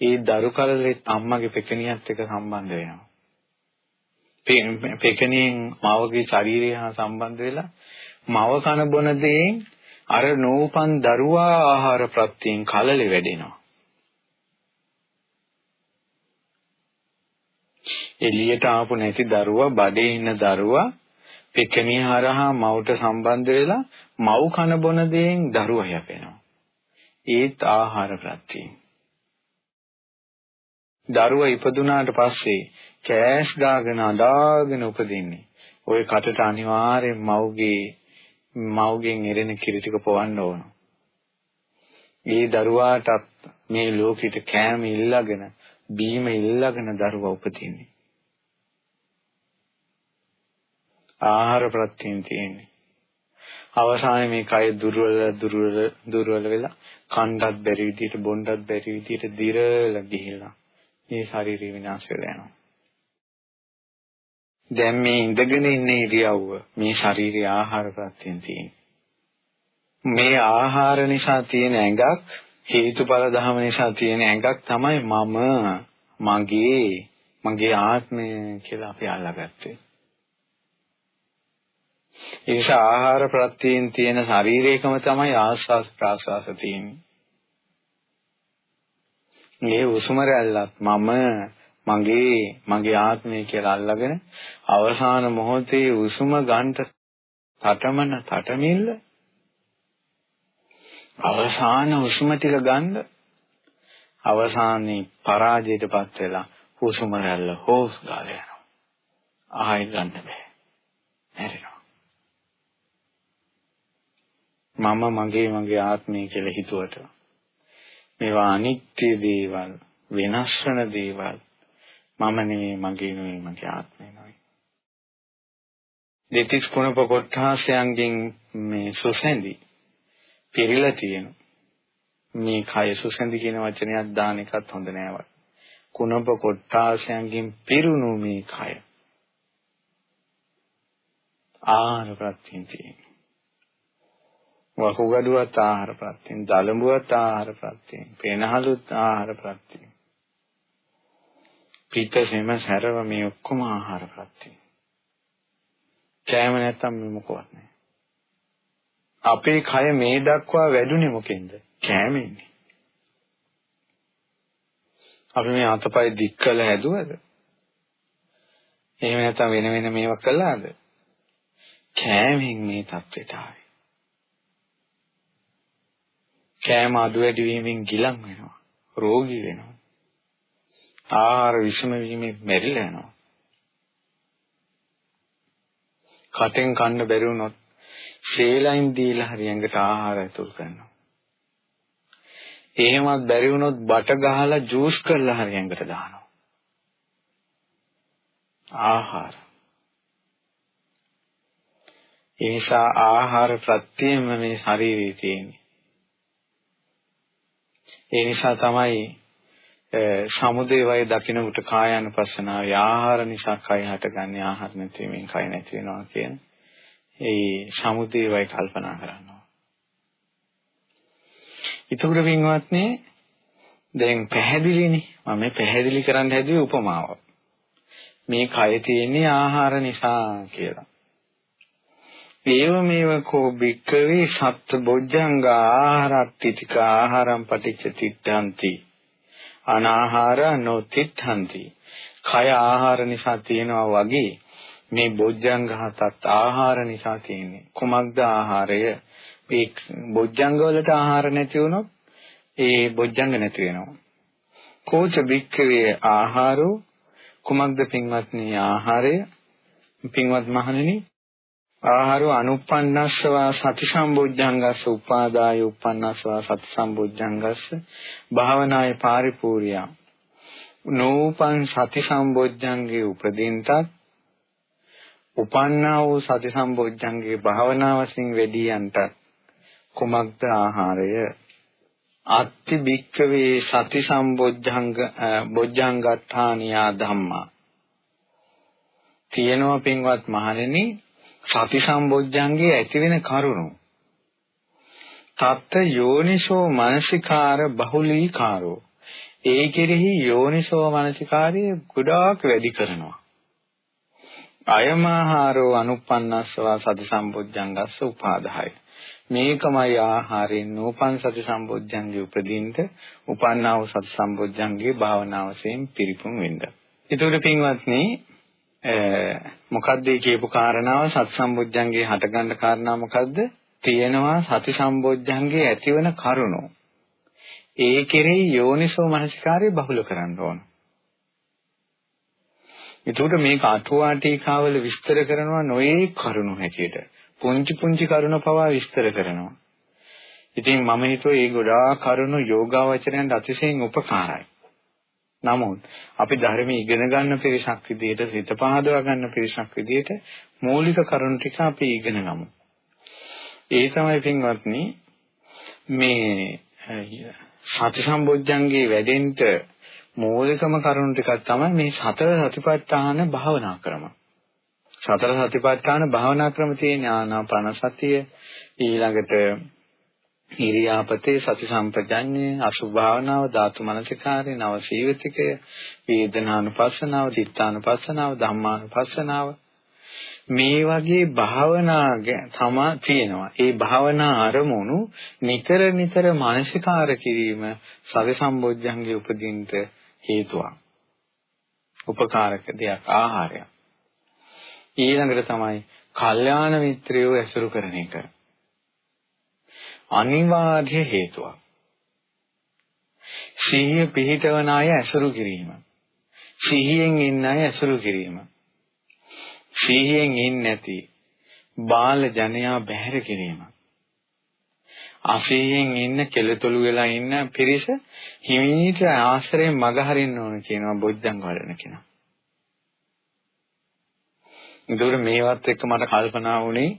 ඒ දරු කලලේ අම්මගේ පෙකණියත් එක්ක සම්බන්ධ වෙනවා. පෙකණියෙන් මවගේ ශරීරය හා සම්බන්ධ වෙලා මව කන බොන දේෙන් අර නූපන් දරුවා ආහාර ප්‍රත්‍යයෙන් කලලේ වැඩෙනවා. එළියට ආපු නැති දරුවා බඩේ ඉන්න දරුවා පෙකණිය හරහා මවට සම්බන්ධ වෙලා මව් කන බොන දේෙන් දරුවා යැපෙනවා. ඒත් ආහාර ප්‍රත්‍යයෙන්. දරුවා ඉපදුනාට පස්සේ කෑස් ගාගෙන අඬාගෙන උපදින්නේ. ওই කටට අනිවාර්යෙන් මව්ගේ මව්ගෙන් එරෙන කිරි ටික පොවන්න ඕන. ඒ දරුවාටත් මේ ලෝකෙට කෑම ඉල්ලගෙන බීම ඉල්ලගෙන දරුවා උපදින්නේ. ආහාර ප්‍රත්‍යයෙන් තියෙන්නේ. අවසානයේ මේ කය දුර්වල දුර්වල දුර්වල වෙලා කණ්ඩත් බැරි විදියට බොණ්ඩත් බැරි විදියට දිරලා ගිහිලා මේ ශරීරය විනාශ වෙලා යනවා. දැන් මේ ඉඳගෙන ඉන්න ඉරියව්ව මේ ශාරීරික ආහාර ප්‍රත්‍යයෙන් තියෙන. මේ ආහාර නිසා තියෙන ඇඟක් හේතුඵල ධම නිසා තියෙන ඇඟක් තමයි මම මගේ මගේ ආත්මය කියලා අපි අල්ලාගත්තේ. ඒ නිසා ආහාර ප්‍රත්‍යයෙන් තියෙන ශරීරයකම තමයි ආස්වාස් ප්‍රාස්වාස තියෙන්නේ. මේ උසුම රැල්ලත් මම මගේ මගේ ආත්මය කියලා අල්ලගෙන අවසාන මොහොතේ උසුම ගන්නට තටමන තටමිල්ල අවසාන උසුම ටික ගන්න අවසානයේ පරාජයටපත් වෙලා හුස්ම රැල්ල හොස් ගාලා යනවා. ආයෙ ගන්න බෑ. හැරෙනවා. මම මගේ මගේ ආත්මය කියලා හිතුවට මේවා අනිත්‍ය දේවල් වෙනස් වෙන දේවල් මම නෙවෙයි මගේ නෙවෙයි මගේ ආත්මය නෙවෙයි. දෙතිස් කුණප කොට්ඨාසයන්ගෙන් මේ සුසැඳි පිරීලා තියෙනවා. මේ කය සුසැඳි කියන වචනයක් දාන එකත් හොඳ නෑවත්. කුණප කොට්ඨාසයන්ගෙන් පිරුණු මේ කය. ආහාර ප්‍රත්‍යයෙන් තියෙනවා. වකුගඩුවත් ආහාර ප්‍රත්‍යයෙන්, දලඹුවත් ආහාර ප්‍රත්‍යයෙන්, පේනහලුත් ආහාර ප්‍රත්‍යයෙන්. පිටසෙම සැරව මේ ඔක්කොම ආහාර ප්‍රත්‍යයෙන්. කෑම නැත්තම් මේ මොකවත් නැහැ. අපේ කය මේ දක්වා වැඩුණේ මොකෙන්ද? කෑමෙන්නේ. අපි මේ අතපය දික් කළ හැදුවද? එහෙම නැත්නම් වෙන වෙන මේවා කළාද? කෑමෙන් මේ தත්වෙට ආවේ. කෑම අඩු වැඩි වීමෙන් ගිලන් වෙනවා. රෝගී වෙනවා. ආහාර විෂම වීමෙන් මැරිලා යනවා. කටෙන් කන්න බැරි වුණොත් ශේලයින් දීලා හරියඟට ආහාර ඇතුල් කරනවා. එහෙමත් බැරි වුණොත් බට ගහලා ජූස් කරලා හරියඟට දානවා. ආහාර ඒ නිසා ආහාර ප්‍රත්‍යයෙන් මේ ශරීරයේ තියෙන්නේ. ඒ නිසා තමයි සමුදේ වය දකින්නට කායानुපස්සනාව ආහාර නිසා කය හටගන්නේ ආහාර නැතිවීමෙන් කය නැති වෙනවා කියන ඒ සමුදේ වය කල්පනා කරනවා. ඊටුර වින්වත්නි දැන් පැහැදිලිනේ මම පැහැදිලි කරන්න හැදුවේ උපමාවක්. මේ කය තියෙන්නේ ආහාර නිසා කියලා. ඒව මේව කෝ බික්කවේ සත්ත බොජ්ජංග ආහාරට්ටිතික ආහාරම් පටිච්ච තිත්තන්ති අනාහාර නොතිත්තන්ති. කය ආහාර නිසා තියෙනවා වගේ මේ බොජ්ජංග හතත් ආහාර නිසා තියෙන්නේ. කුමක්ද ආහාරය? මේ බොජ්ජංග වලට ආහාර නැති වුණොත් ඒ බොජ්ජංග නැති වෙනවා. කෝච බික්කවේ ආහාරෝ. කුමක්ද පින්වත්නි ආහාරය? පින්වත් මහණෙනි ආහාරෝ අනුප්පන්නස්සවා සති සම්බොජ්ජංගස්ස උපාදාය උප්පන්නස්සවා සති සම්බොජ්ජංගස්ස භාවනායේ පාරිපූර්ණිය. නෝපං සති සම්බොජ්ජංගේ උපදින්තත් උපන්නා වූ සති සම්බොජ්ජංගේ භාවනාවසින් වැඩියන්ට කුමක්ද ආහාරය? අත්ති භික්කවේ සති සම්බොජ්ජංග බොජ්ජංගත්තානියා ධම්මා. තියෙනවා පින්වත් මහණෙනි සති සම්බොජ්ජංගේ ඇති වෙන කරුණු. තත්ත යෝනිසෝ මනසිකාර බහුලීකාරෝ. ඒ කෙරෙහි යෝනිසෝ මනසිකාරය ගොඩාක් වැඩි කරනවා. අයමාහාරෝ අනුප්පන්නස්සවා සති සම්බොජ්ජංගස්ස උපාදාය. මේකමයි ආහාරයෙන් නූපන් සති සම්බොජ්ජංගේ උපදින්න උපන්නා වූ සති සම්බොජ්ජංගේ භාවනාවසෙන් පිරිපුන් වෙන්න. ඒතකොට පින්වත්නි මොකද්ද මේ කියපු කාරණාව සත් සම්බොජ්ජංගේ හටගන්න කාරණා මොකද්ද? තියෙනවා සති සම්බොජ්ජංගේ ඇතිවන කරුණෝ. ඒ කෙරෙහි යෝනිසෝ මනසිකාරය බහුල කරන්න ඕන. එතකොට මේක අටුවා ටීකාවල විස්තර කරනවා නොයේ කරුණු හැටියට. පුංචි පුංචි කරුණ පවා විස්තර කරනවා. ඉතින් මම හිතුවා මේ ගොඩාක් කරුණු යෝගාවචරයන්ට අතිශයින් උපකාරයි. නමුත් අපි ධර්ම ඉගෙන ගන්න පිරිසක් විදිහට සිත පහදවා ගන්න පිරිසක් විදිහට මූලික කරුණු ටික අපි ඉගෙන ගමු. ඒ තමයි පින්වත්නි මේ සති සම්බොජ්ජංගේ වැඩෙන්න මූලිකම කරුණු ටිකක් තමයි මේ සතර සතිපට්ඨාන භාවනා ක්‍රම. සතර සතිපට්ඨාන භාවනා ක්‍රම තියෙන ආනාපාන සතිය ඊළඟට ඉරියාපතේ සති සම්පජඤ්ඤය අසුභාවනාව ධාතු මනසිකාරය නව සීවිතිකය වේදනානුපස්සනාව චිත්තානුපස්සනාව ධම්මානුපස්සනාව මේ වගේ භාවනා තමා තියෙනවා. ඒ භාවනා අරමුණු නිතර නිතර මානසිකාර කිරීම සවි සම්බොජ්ජංගේ උපදින්නට හේතුවක්. උපකාරක දෙයක් ආහාරයක්. ඊළඟට තමයි කල්යාණ මිත්‍රයෝ ඇසුරු කරන එක. අනිවාර්ය හේතුවක්. සිහිය පිහිටවන අය ඇසුරු කිරීම. සිහියෙන් ඉන්න අය ඇසුරු කිරීම. සිහියෙන් ඉන්නේ නැති බාල ජනයා බැහැර කිරීම. අසීයෙන් ඉන්න කෙලතුළු වෙලා ඉන්න පිරිස හිමීට ආශ්‍රයෙන් මග හරින්න ඕන කියනවා බොජ්ජංග වඩන කෙනා. ඒකට මේවත් එක්ක මට කල්පනා වුණේ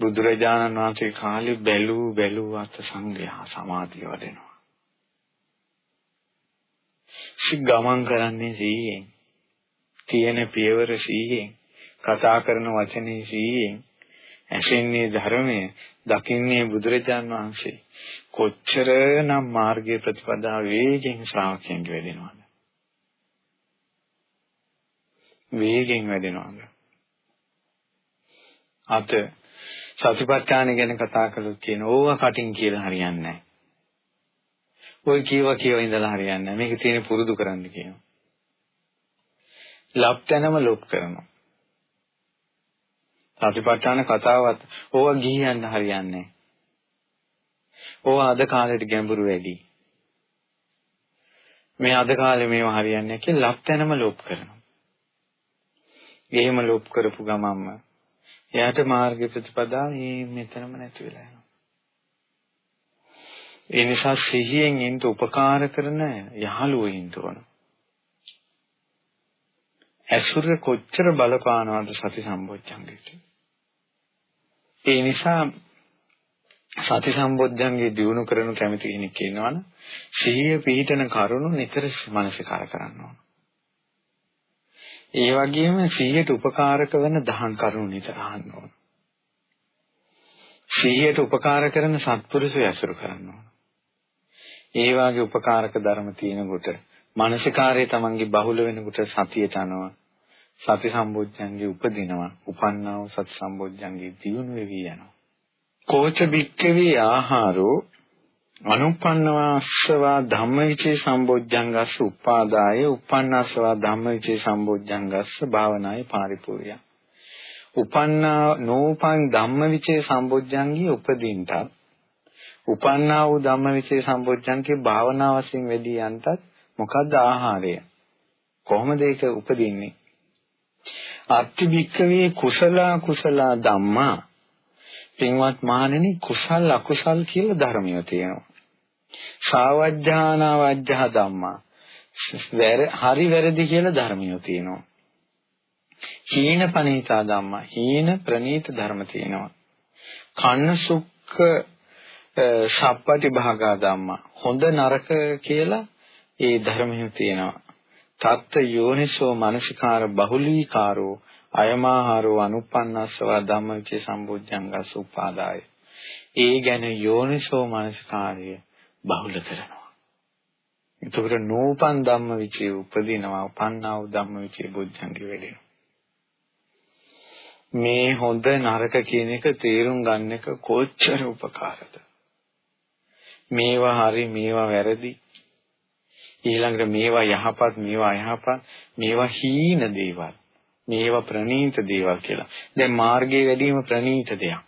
බුදුරජාණන් වහන්සේ කාලේ බැලූ බැලූ අත සංඝයා සමාධිය වඩනවා. සිග් ගමන් කරන්නේ සීයෙන්. තියෙන පියවර සීයෙන්. කතා කරන වචනේ සීයෙන්. ඇසෙන්නේ ධර්මය, දකින්නේ බුදුරජාණන් වහන්සේ. කොච්චරනම් මාර්ගයේ ප්‍රතිපදා වේගෙන් ශ්‍රාවකයන්ට වැඩෙනවද? වේගෙන් වැඩෙනවද? අත සතිපට්ඨාන ගැන කතා කළොත් කියන ඕවා කටින් කියලා හරියන්නේ නැහැ. ඔය කීවා කියව ඉඳලා හරියන්නේ නැහැ. මේක තියෙන පුරුදු කරන්න කියනවා. ලප්තනම ලොප් කරනවා. සතිපට්ඨාන කතාවත් ඕවා ගිහියන්න හරියන්නේ නැහැ. ඕවා අද කාලේට ගැඹුරු වැඩි. මේ අද කාලේ මේවා හරියන්නේ නැහැ කියලා ලප්තනම ලොප් කරනවා. එහෙම ලොප් කරපු ගමන්ම එයාට මාර්ග ප්‍රතිපදාව මේ මෙතනම නැති වෙලා යනවා. ඒ නිසා සිහියෙන් ඉන්න උපකාර කරන යහළුවෝ ඉන්න ඕන. ඇසුර කොච්චර බලපානවද සති සම්බොච්චංගෙට. ඒ නිසා සති සම්බොද්ධංගේ දිනු කරනු කැමති කෙනෙක් ඉන්නවනම් සිහිය පිහිටන කරුණු නිතර මනසිකාර කරන්න ඕන. ඒ වගේම 100ට උපකාරක වෙන දහම් කරුණු නිතර අහන්න ඕන. 100ට උපකාර කරන සත්පුරුෂය ඇසුරු කරන්න ඕන. ඒ වාගේ උපකාරක ධර්ම තියෙනකොට මානසිකාරය තමන්ගේ බහුල වෙනකොට සතියට අනවා. සති සම්බොජ්ජංගේ උපදිනවා. උපන්නා වූ සති සම්බොජ්ජංගේ දියුණු වෙවි යනවා. කෝච බික්කවේ ආහාරෝ අනුපන්නවාස්සවා ධම්මවිචේ සම්බොජ්ජංගස්ස උපාදාය උපන්නස්සවා ධම්මවිචේ සම්බොජ්ජංගස්ස භාවනාය පාරිපූර්ය. උපන්නා නෝපං ධම්මවිචේ සම්බොජ්ජංගී උපදින්නත් උපන්නා වූ ධම්මවිචේ සම්බොජ්ජංගේ භාවනා වශයෙන් වෙදී යන්ටත් මොකද්ද ආහාරය? කොහොමද ඒක උපදින්නේ? අත්ති භික්කවේ කුසල කුසල ධම්මා පින්වත් මහණෙනි කුසල් අකුසල් කියලා ධර්මිය තියෙනවා. සාවජ්ජානා වජ්ජහ ධම්මා. හරි වැරදි කියලා ධර්මිය තියෙනවා. හීන පනීතා ධම්මා. හීන ප්‍රනීත ධර්ම තියෙනවා. කන්න සුක්ඛ සප්පටි භාගා ධම්මා. හොඳ නරක කියලා ඒ ධර්මය තියෙනවා. තත්ත යෝනිසෝ මනසිකාර බහුලීකාරෝ අයමාහාරෝ අනුපන්නස්සවා ධම්මවිචේ සම්බුද්ධංගස් උපාදාය. ඒ ගැන යෝනිසෝ මනසිකාරය බහුල කරනවා. එතකොට නූපන් ධම්මවිචේ උපදිනවා උපන්නා වූ ධම්මවිචේ බුද්ධංගේ වෙලෙනවා. මේ හොඳ නරක කියන එක තේරුම් ගන්න එක කොච්චර උපකාරද මේවා හරි මේවා වැරදි ඊළඟට මේවා යහපත් මේවා අයහපත් මේවා හීන දේවල් මේවා ප්‍රනීත දේවල් කියලා. දැන් මාර්ගයේ වැඩිම ප්‍රනීත දෙයක්.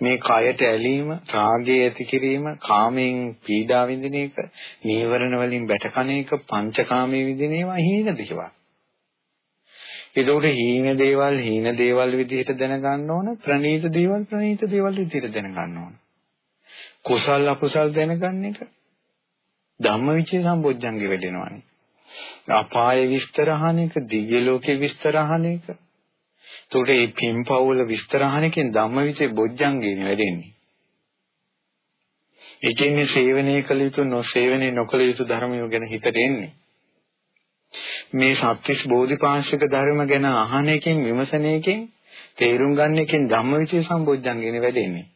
මේ කයට ඇලීම, රාගය ඇති කිරීම, කාමයෙන් පීඩා විඳින එක, නීවරණ වලින් බැටකන එක, පංචකාමයේ විඳින ඒවා හීන දේවල්. ඒකෝට හීන දේවල් හීන දේවල් විදිහට දැනගන්න ඕන, ප්‍රනීත දේවල් ප්‍රනීත දේවල් විදිහට දැනගන්න ඕන. කුසල් අකුසල් දැනගන්න එක. ධම්මවිචේ සම්බොජ්ජංගේ වැඩෙනවානේ. අපාය විස්තර අහන එක, දිව්‍ය ලෝකේ විස්තර අහන එක. ඒකට මේ පින්පවුල විස්තර අහන එකෙන් ධම්මවිචේ බොජ්ජංගේ වැඩෙන්නේ. ඒ කියන්නේ සේවනය කළ යුතු නොසේවනය නොකළ යුතු ධර්මය ගැන හිතට එන්නේ. මේ සත්‍විස් බෝධිපාශික ධර්ම ගැන අහන එකෙන් විමසන එකෙන් තේරුම් ගන්න එකෙන් ධම්මවිචේ සම්බොජ්ජංගේනේ වැඩෙන්නේ.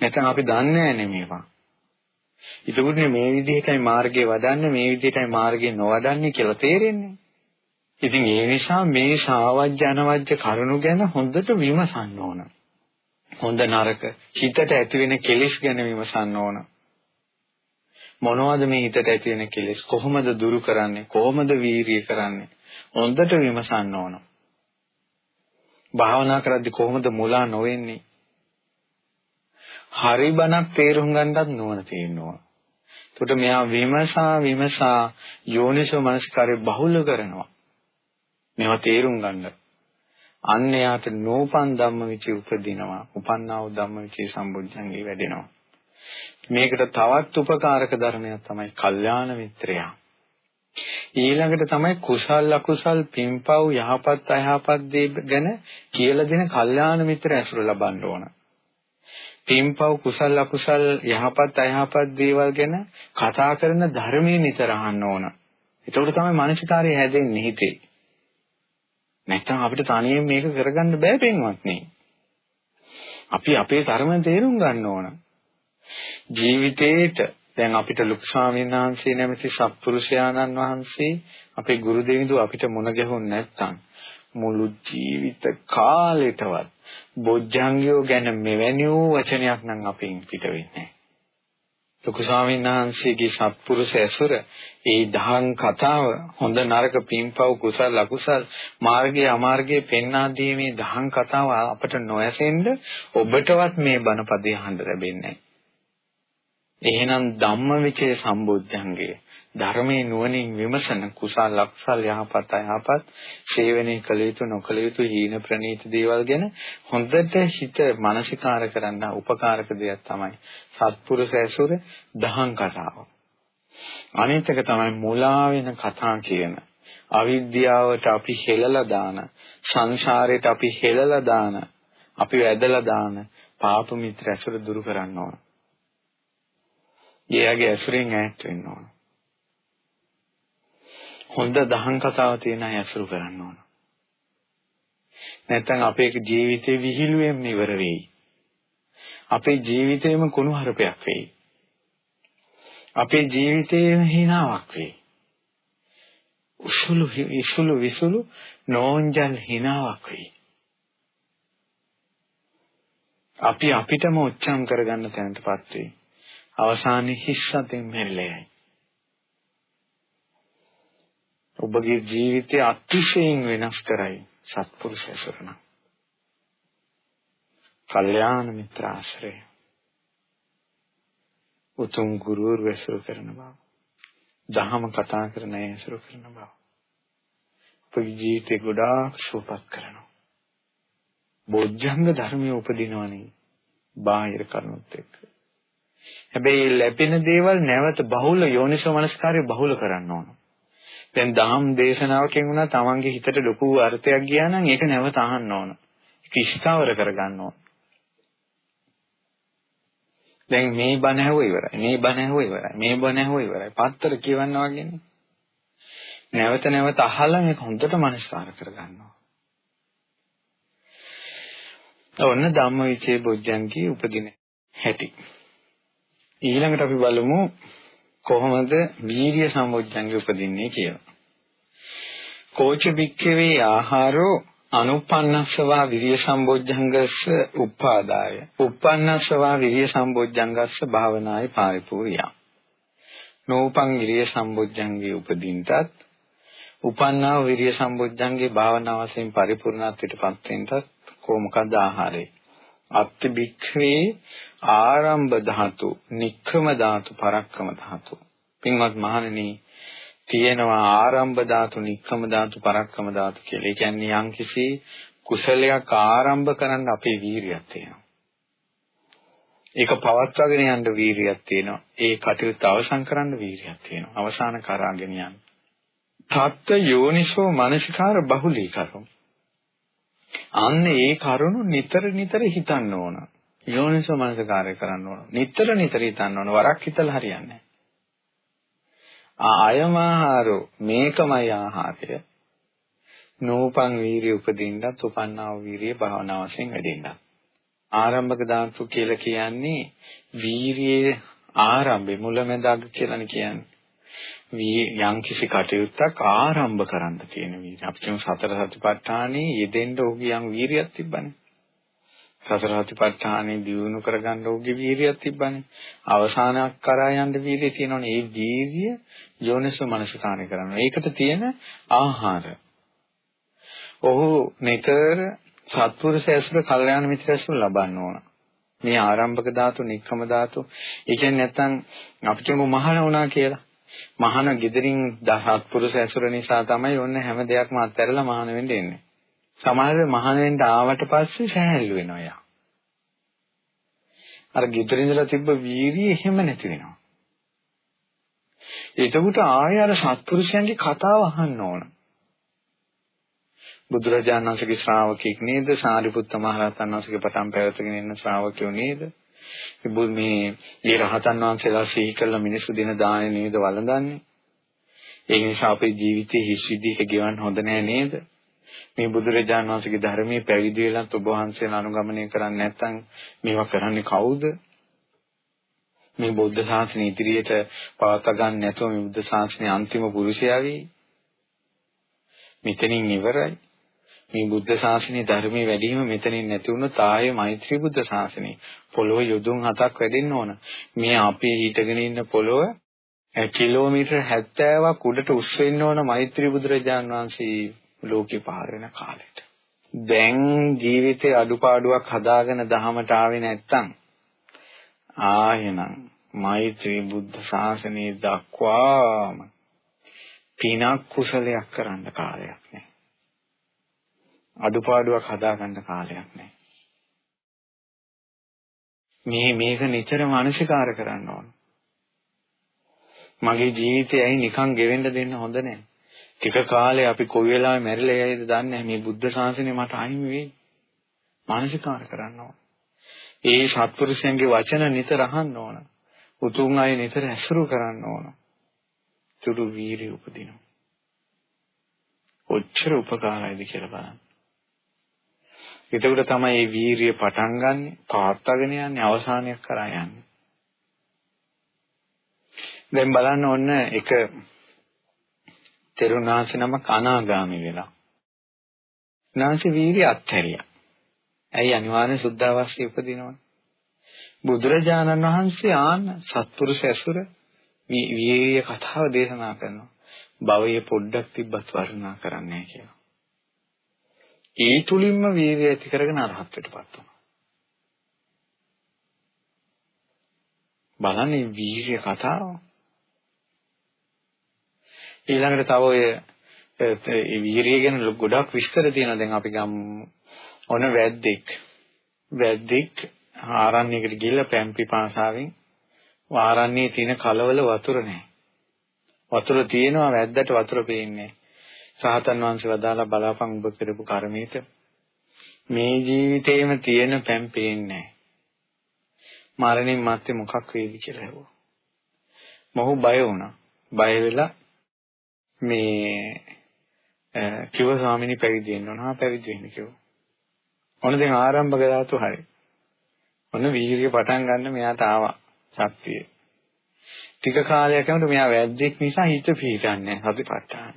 නැත්නම් අපි දන්නේ නැහැ මේවා. ඒකෝනේ මේ විදිහටයි මාර්ගය වඩන්නේ මේ විදිහටයි මාර්ගය නොවඩන්නේ කියලා තේරෙන්නේ. ඉතින් ඒ නිසා මේ සාවජ්‍ය අනවජ්‍ය කරුණු ගැන හොඳට විමසන්න ඕන. හොඳ නරක හිතට ඇති වෙන කෙලෙස් ගැන විමසන්න ඕන. මොනවද මේ හිතට ඇති වෙන කෙලෙස් කොහොමද දුරු කරන්නේ කොහොමද වීරිය කරන්නේ හොඳට විමසන්න ඕන. භාවනා කරද්දී කොහොමද මුලා නොවෙන්නේ? හරි බණක් තේරුම් ගන්නත් නුවණ තියෙනවා. එතකොට මෙයා විමසා විමසා යෝනිසෝ මනස්කාරය බහුල කරනවා. මේවා තේරුම් ගන්න. අන්න යාට නෝපන් ධම්මවිචේ උපදිනවා. උපන්නා වූ ධම්මවිචේ සම්බුද්ධංගේ වැඩෙනවා. මේකට තවත් උපකාරක ධර්මයක් තමයි කල්යාණ මිත්‍රයා. ඊළඟට තමයි කුසල් අකුසල් පින්පව් යහපත් අයහපත් දේ ගැන කියලා දෙන කල්යාණ මිත්‍ර ඇසුර ලබන්න ඕන. පින්පව් කුසල් අකුසල් යහපත් අයහපත් දේවල් ගැන කතා කරන ධර්මයේ නිතර අහන්න ඕන. එතකොට තමයි මානසිකාරය හැදෙන්නේ හිතේ. නැත්නම් අපිට තනියෙන් මේක කරගන්න බෑ පින්වත්නි. අපි අපේ ධර්ම තේරුම් ගන්න ඕන. ජීවිතේට දැන් අපිට ලුක් ස්වාමීන් වහන්සේ නැමැති සත්පුරුෂයාණන් වහන්සේ අපේ ගුරු දෙවිඳු අපිට මුණ ගැහුන්නේ නැත්නම් මුළු ජීවිත කාලෙටවත් බොජ්ජංගයෝ ගැන මෙවැනි වූ වචනයක් නම් අපෙන් පිට වෙන්නේ නැහැ. ලොකු ස්වාමීන් වහන්සේගේ සත්පුරුෂ ඇසුර ඒ දහං කතාව හොඳ නරක පින්පව් කුසල අකුසල් මාර්ගයේ අමාර්ගයේ පෙන්වා දීමේ දහං කතාව අපට නොඇසෙන්න ඔබටවත් මේ බණපදේ අහන්න ලැබෙන්නේ නැහැ. එහෙනම් ධම්මවිචේ සම්බුද්ධංගය ධර්මයේ නුවණින් විමසන කුසල ලක්ෂල් යහපත් අයහපත් සේවනයේ කළ යුතු නොකළ යුතු හීන ප්‍රනීත දේවල් ගැන හොඳට හිත මානසිකාර කරන්න උපකාරක දෙයක් තමයි සත්පුරුෂ ඇසුර දහං කතාව. අනිත් එක තමයි මුලා වෙන කතා කියන අවිද්‍යාවට අපි හෙළලා දාන සංසාරයට අපි හෙළලා දාන අපි වැදලා දාන පාප මිත්‍ර ඇසුර දුරු කරන්න ඕන. එයාගේ ඇසුරෙන් ඈත් වෙන්න ඕන. හොඳ දහං කතාව තියෙන අය ඇසුරු කරන්න ඕන. නැත්නම් අපේ ජීවිතේ විහිළුවෙන් ඉවර වෙයි. අපේ ජීවිතේම කුණුහරුපයක් වෙයි. අපේ ජීවිතේම හිනාවක් වෙයි. උසුළු ඉසුළු විසුළු නෝන්ජල් හිනාවක් වෙයි. අපි අපිටම උච්චම් කරගන්න තැනටපත් වෙයි. අවසානයේ හිස් අතෙන් මෙල්ලෙයි. ඔබගේ ජීවිතය අතිශයින් වෙනස් කරයි සත්පුරුෂ ඇසුරන. කල්යාණ මිත්‍ර ආශ්‍රය. උතුම් ගුරුවරු ඇසුරු කරන බව. දහම කතා කරන අය ඇසුරු කරන බව. ඔබගේ ජීවිතේ ගොඩාක් සුවපත් කරනවා. බොජ්ජංග ධර්මයේ උපදිනවනේ බාහිර කරුණුත් එක්ක. හැබැයි ලැබෙන දේවල් නැවත බහුල යෝනිසෝ මනස්කාරය බහුල කරන්න ඕන. දැන් දහම් දේශනාවකින් වුණා තමන්ගේ හිතට ලොකු අර්ථයක් ගියා නම් ඒක නැවත අහන්න ඕන. ඒක ඉස්තාවර කරගන්න ඕන. දැන් මේ බණ ඇහුව ඉවරයි. මේ බණ ඇහුව ඉවරයි. මේ බණ ඇහුව ඉවරයි. පත්තර කියවන්නා වගේනේ. නැවත නැවත අහලා මේක හොඳට මනස්කාර කරගන්නවා. ඔන්න ධම්මවිචේ බොජ්ජංගේ උපදින හැටි. ඊළඟට අපි බලමු කොහොමද වීර්ය සම්බොජ්ජංගේ උපදින්නේ කියලා. කෝච බික්කවේ ආහාරෝ අනුපන්නස්සවා විරිය සම්බොජ්ජංගස්ස උපාදාය. උපන්නස්සවා විරිය සම්බොජ්ජංගස්ස භාවනායි පාරිපූර්ණිය. නෝපං විරිය සම්බොජ්ජංගේ උපදින්නටත් උපන්නා විරිය සම්බොජ්ජංගේ භාවනා වශයෙන් පරිපූර්ණත්වයටපත් වෙන්නටත් කොහොමකද ආහාරය? අත්ති භික්ඛවේ ආරම්භ ධාතු, නික්ඛම ධාතු, පරක්කම ධාතු. පින්වත් මහණෙනි තියෙනවා ආරම්භ ධාතු, නික්ඛම ධාතු, පරක්කම ධාතු කියලා. ඒ කියන්නේ යම්කිසි කුසලයක් ආරම්භ කරන්න අපේ වීරියක් තියෙනවා. ඒක පවත්වාගෙන යන්න වීරියක් තියෙනවා. ඒ කටයුත්ත අවසන් කරන්න වීරියක් තියෙනවා. අවසාන කරාගෙන යන්න. තත්ත්ව යෝනිසෝ මනසිකාර බහුලීකරම්. අන්න ඒ කරුණු නිතර නිතර හිතන්න ඕන. යෝනිසෝ මනසිකාරය කරන්න ඕන. නිතර නිතර හිතන්න ඕන. වරක් හිතලා හරියන්නේ නැහැ. ආයමහාරෝ මේකමයි ආහාරය. නූපං වීරිය උපදින්නත් උපන්නා වූ වීරිය භාවනා වශයෙන් වැඩෙන්නත්. ආරම්භක ධාතු කියලා කියන්නේ වීරියේ ආරම්භය මුලැමැදාග කියලානේ කියන්නේ. වී යම් කිසි කටයුත්තක් ආරම්භ කරන්න තියෙන වීරිය. අපි කියමු සතර සතිපට්ඨානේ යෙදෙන්න ඕගේ යම් වීරියක් තිබ්බනේ. සතර සතිපට්ඨානේ දියුණු කරගන්න ඕගේ වීරියක් තිබ්බනේ. අවසානයක් කරා යන්න වීරිය තියෙනවනේ. ඒ වීරිය යෝනිසෝ මනසකාරය කරනවා. ඒකට තියෙන ආහාර. ඔහු නිතර සත්පුරුෂ ඇසුර කල්යාණ මිත්‍ර ඇසුර ලබන්න ඕන. මේ ආරම්භක ධාතු, නික්කම ධාතු. ඒ කියන්නේ නැත්තම් අපිට මහාන වුණා කියලා. මහාන gederin සත්පුරුෂ ඇසුර නිසා තමයි ඔන්න හැම දෙයක්ම අත්හැරලා මහාන වෙන්න එන්නේ. සමහර වෙලාවට මහාන වෙන්න ආවට පස්සේ සහැල්ලු වෙනවා යා. අර gederin ඉඳලා තිබ්බ වීරිය එහෙම නැති වෙනවා. එතකොට ආය අර සත්පුරුෂයන්ගේ කතාව අහන්න ඕන. බුදුරජාණන් වහන්සේගේ ශ්‍රාවකෙක් නේද? සාරිපුත්ත මහ රහතන් වහන්සේගේ පටන් පැවැත්ගෙන ඉන්න ශ්‍රාවකයෝ නේද? මේ මේ රහතන් වහන්සේලා සිහි කළ මිනිසු දින දානේ නේද වළඳන්නේ? ඒ නිසා අපේ ජීවිතේ හිස් විදිහට ගෙවන්න හොඳ නෑ නේද? මේ බුදුරජාණන් වහන්සේගේ ධර්මයේ පැවිදි වෙලත් ඔබ වහන්සේලා අනුගමනය කරන්නේ නැත්නම් මේවා කරන්නේ කවුද? මේ බුද්ධ ශාසනය ඉදිරියට පවත්වා ගන්න නැතුව මේ බුද්ධ ශාසනයේ අන්තිම පුරුෂයා වෙයි. මෙතනින් ඉවරයි. මේ බුද්ධ ශාසනයේ ධර්මයේ වැඩිම මෙතනින් නැති වුණොත් ආයේ මෛත්‍රී බුද්ධ ශාසනය පොළොව යොදුන් හතක් වැඩෙන්න ඕන. මේ අපි හිටගෙන ඉන්න පොළොව කිලෝමීටර් 70ක් උඩට උස් වෙන්න ඕන මෛත්‍රී බුදුරජාන් වහන්සේ ලෝකේ පහළ වෙන කාලෙට. දැන් ජීවිතේ අඩුපාඩුවක් හදාගෙන දහමට ආවේ නැත්තම් ආයෙනම් මෛත්‍රී බුද්ධ ශාසනය දක්වාම පිනක් කුසලයක් කරන්න කාලයක් නැහැ. අඩුපාඩුවක් හදාගන්න කාලයක් නැහැ. මේ මේක නිතරම අනුශකාර කරන්න ඕන. මගේ ජීවිතය ඇයි නිකන් ගෙවෙන්න දෙන්න හොඳ නැහැ. ටික කාලේ අපි කොයි වෙලාවෙ මැරිලා යයිද දන්නේ නැහැ. මේ බුද්ධ ශාසනය මට අහිමි වෙයි. මානසිකාර කරන්න ඕන. ඒ සත්පුරුෂයන්ගේ වචන නිතර අහන්න ඕන. උතුම් අය නිතර ඇසුරු කරන්න ඕන. තුරු වීරිය උපදිනවා. ඔච්චර උපකාරයිද කියලා බලන්න. එතකොට තමයි මේ වීරිය පටන් ගන්නෙ, පවත්වාගෙන යන්නේ, අවසානයක් කරා යන්නේ. දැන් බලන්න ඔන්න එක තෙරුණාංශ නමක් අනාගාමි වෙලා. නාංශ වීරිය අත්හැරියා. ඇයි අනිවාර්යෙන් සුද්ධාවස්සේ උපදිනවනේ. බුදුරජාණන් වහන්සේ ආන සත්පුරුෂ ඇසුර වීරිය කතාව දේශනා කරනවා. භවයේ පොඩ්ඩක් තිබ්බත් වර්ණනා කරන්නේ කියලා. ඒ තුලින්ම වීර්යය ඇති කරගෙන අරහත්ත්වයටපත් වෙනවා. බලන්නේ වීර්ය කතාව. ඊළඟට තව ඔය ඒ වීර්යය ගැන ගොඩක් විස්තර තියෙනවා. දැන් අපි ගමු ඔන වැද්දෙක්. වැද්දෙක් ආරණ්‍යයකට ගිහිල්ලා පැම්පි පාසාවෙන් ආරණ්‍යයේ තියෙන කලවල වතුර නැහැ. වතුර තියෙනවා වැද්දට වතුර පේන්නේ රහතන් වහන්සේ වදාලා බලාපන් ඔබ කරපු කර්මයට මේ ජීවිතේම තියෙන පැම් පේන්නේ මරණින් මත්තේ මොකක් වේවි කියලා හෙව්වා. මොහු බය වුණා. බය වෙලා මේ කිව්ව ස්වාමිනී පැවිදි වෙන්න ඕන. හා පැවිදි වෙන්න කිව්වා. ඔන්න දැන් ආරම්භක ධාතු හරි. ඔන්න වීර්ය පටන් ගන්න මෙයාට ආවා ශක්තිය. ටික කාලයක් යනකොට මෙයා වැද්දෙක් නිසා හිත පිහිටන්නේ සතිපට්ඨාන.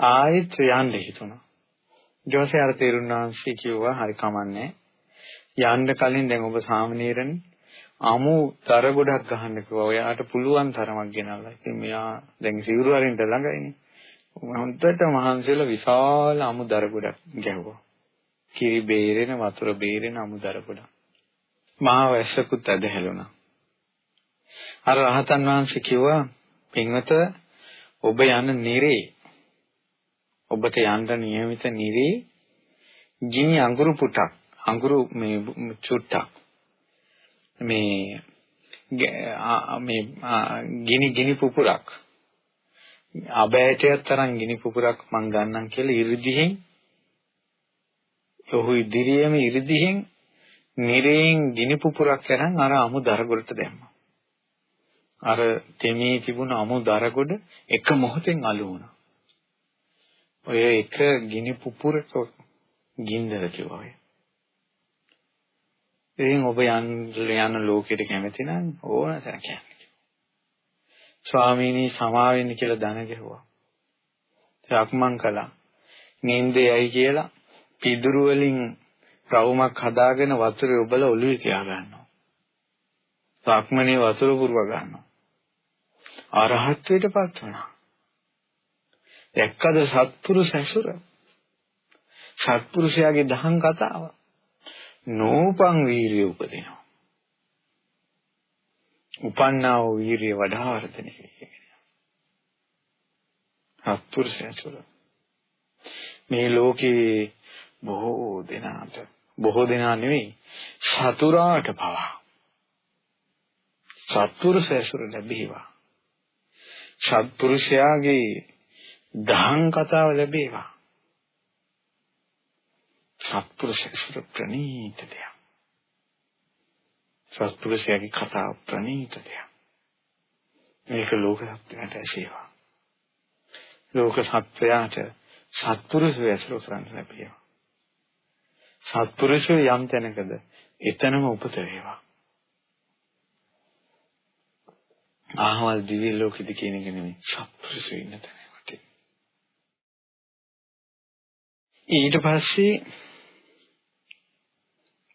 ආයෙත් යන්න හිතුණා. ඊටසේ අර තේරුණාංශي කිව්වා හරි කමන්නේ. යන්න කලින් දැන් ඔබ සාමනීරනේ අමු තර ගොඩක් ගහන්න කිව්වා. ඔයාට පුළුවන් තරමක් ගෙනල්ලා. ඉතින් මෙයා දැන් සිවුරු අරින්ට ළඟයිනේ. හොන්දට මහන්සියලා විශාල අමු දර ගොඩක් ගැහුවා. කිරි බේරෙන වතුර බේරෙන අමු දර ගොඩක්. මහා වැස්සකුත් ඇද හැලුණා. අර රහතන් වහන්සේ කිව්වා පින්වත ඔබ යන නිරේ ඔබට යන්න નિયમિત නිවේ ගිනි අඟුරු පුටක් අඟුරු මේ චුට්ටක්. මේ මේ ගිනි ගිනි පුපුරක්. අබෑටයක් තරම් ගිනි පුපුරක් මං ගන්නම් කියලා 이르දිහෙන් ඔහු ඉදිරියේම 이르දිහෙන් නිරයෙන් ගිනි පුපුරක් කරන් අර අමු දරගොඩට දැම්මා. අර තෙමේ තිබුණ අමු දරගොඩ එක මොහොතෙන් අළු වුණා. ඔය එක ගිනි පුපුරක ගින්දර කිව්වා. ඉතින් ඔබ යන්න යන ලෝකෙට කැමති නම් ඕන තරම් කැමති. ස්වාමීනි සමාවෙන්න කියලා දන ගැහුවා. රක්මන් කළා. නින්දේයි කියලා පිදුරු වලින් රවුමක් හදාගෙන වතුරේ ඔබලා ඔළුවේ තියා ගන්නවා. සක්මනේ වතුර පුරව ගන්නවා. අරහත්ත්වයටපත් වුණා. එක්කද සත්පුරුෂ ඇසුර? සත්පුරුෂයාගේ දහම් කතාව. නෝපං වීරිය උපදිනවා. උපන්නා වූ වීරිය වඩා වර්ධනය වෙනවා. සත්පුරුෂ ඇසුර. මේ ලෝකේ බොහෝ දෙනාට බොහෝ දෙනා නෙවෙයි සතුරාට පවා සත්පුරුෂ ඇසුර ලැබේවා සත්පුරුෂයාගේ දහම් කතාව ලැබේවා. සත්පුරුෂ ඇසුර ප්‍රණීත දෙයක්. සත්පුරුෂයාගේ කතාව ප්‍රණීත දෙයක්. මේක ලෝක සත්‍යයට ඇසේවා. ලෝක සත්‍යයට සත්පුරුෂ ඇසුර කරන්න ලැබේවා. සත්පුරුෂය යම් තැනකද එතනම උපත වේවා. ආහවල් දිව්‍ය ලෝකෙද කියන එක නෙමෙයි සත්පුරුෂය ඉන්න තැන. ඊට පස්සේ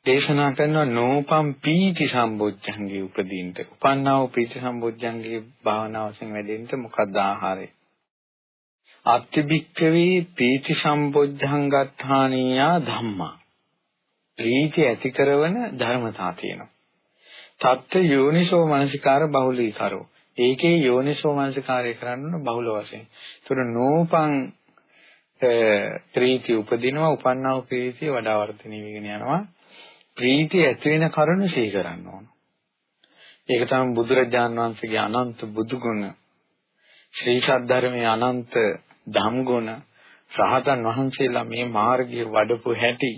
දේශනා කරනවා නෝපම් පීති සම්බොජ්ජංගේ උපදීන්ට උපන්නා වූ පීති සම්බොජ්ජංගේ භාවනාව වශයෙන් වැඩෙන්න මොකක්ද ආහාරය අත්තිබික්කවේ පීති සම්බොජ්ජංගත්ථානීයා ධම්මා ප්‍රීතිය ඇති කරන ධර්මතා තියෙනවා. තත්ත්ව යෝනිසෝ මනසිකාර බහුලීකරෝ. ඒකේ යෝනිසෝ මනසිකාරය කරන්න බහුල වශයෙන්. ඒතර නෝපං ප්‍රීති උපදිනවා උපන්නා වූ ප්‍රීතිය වඩා වර්ධනය වෙගෙන යනවා. ප්‍රීතිය ඇති වෙන කරුණ සිහි කරන්න ඕන. ඒක තමයි බුදුරජාන් වහන්සේගේ අනන්ත බුදු ගුණ ශ්‍රී සද්ධර්මයේ අනන්ත ධම් ගුණ රහතන් වහන්සේලා මේ මාර්ගයේ වඩපු හැටි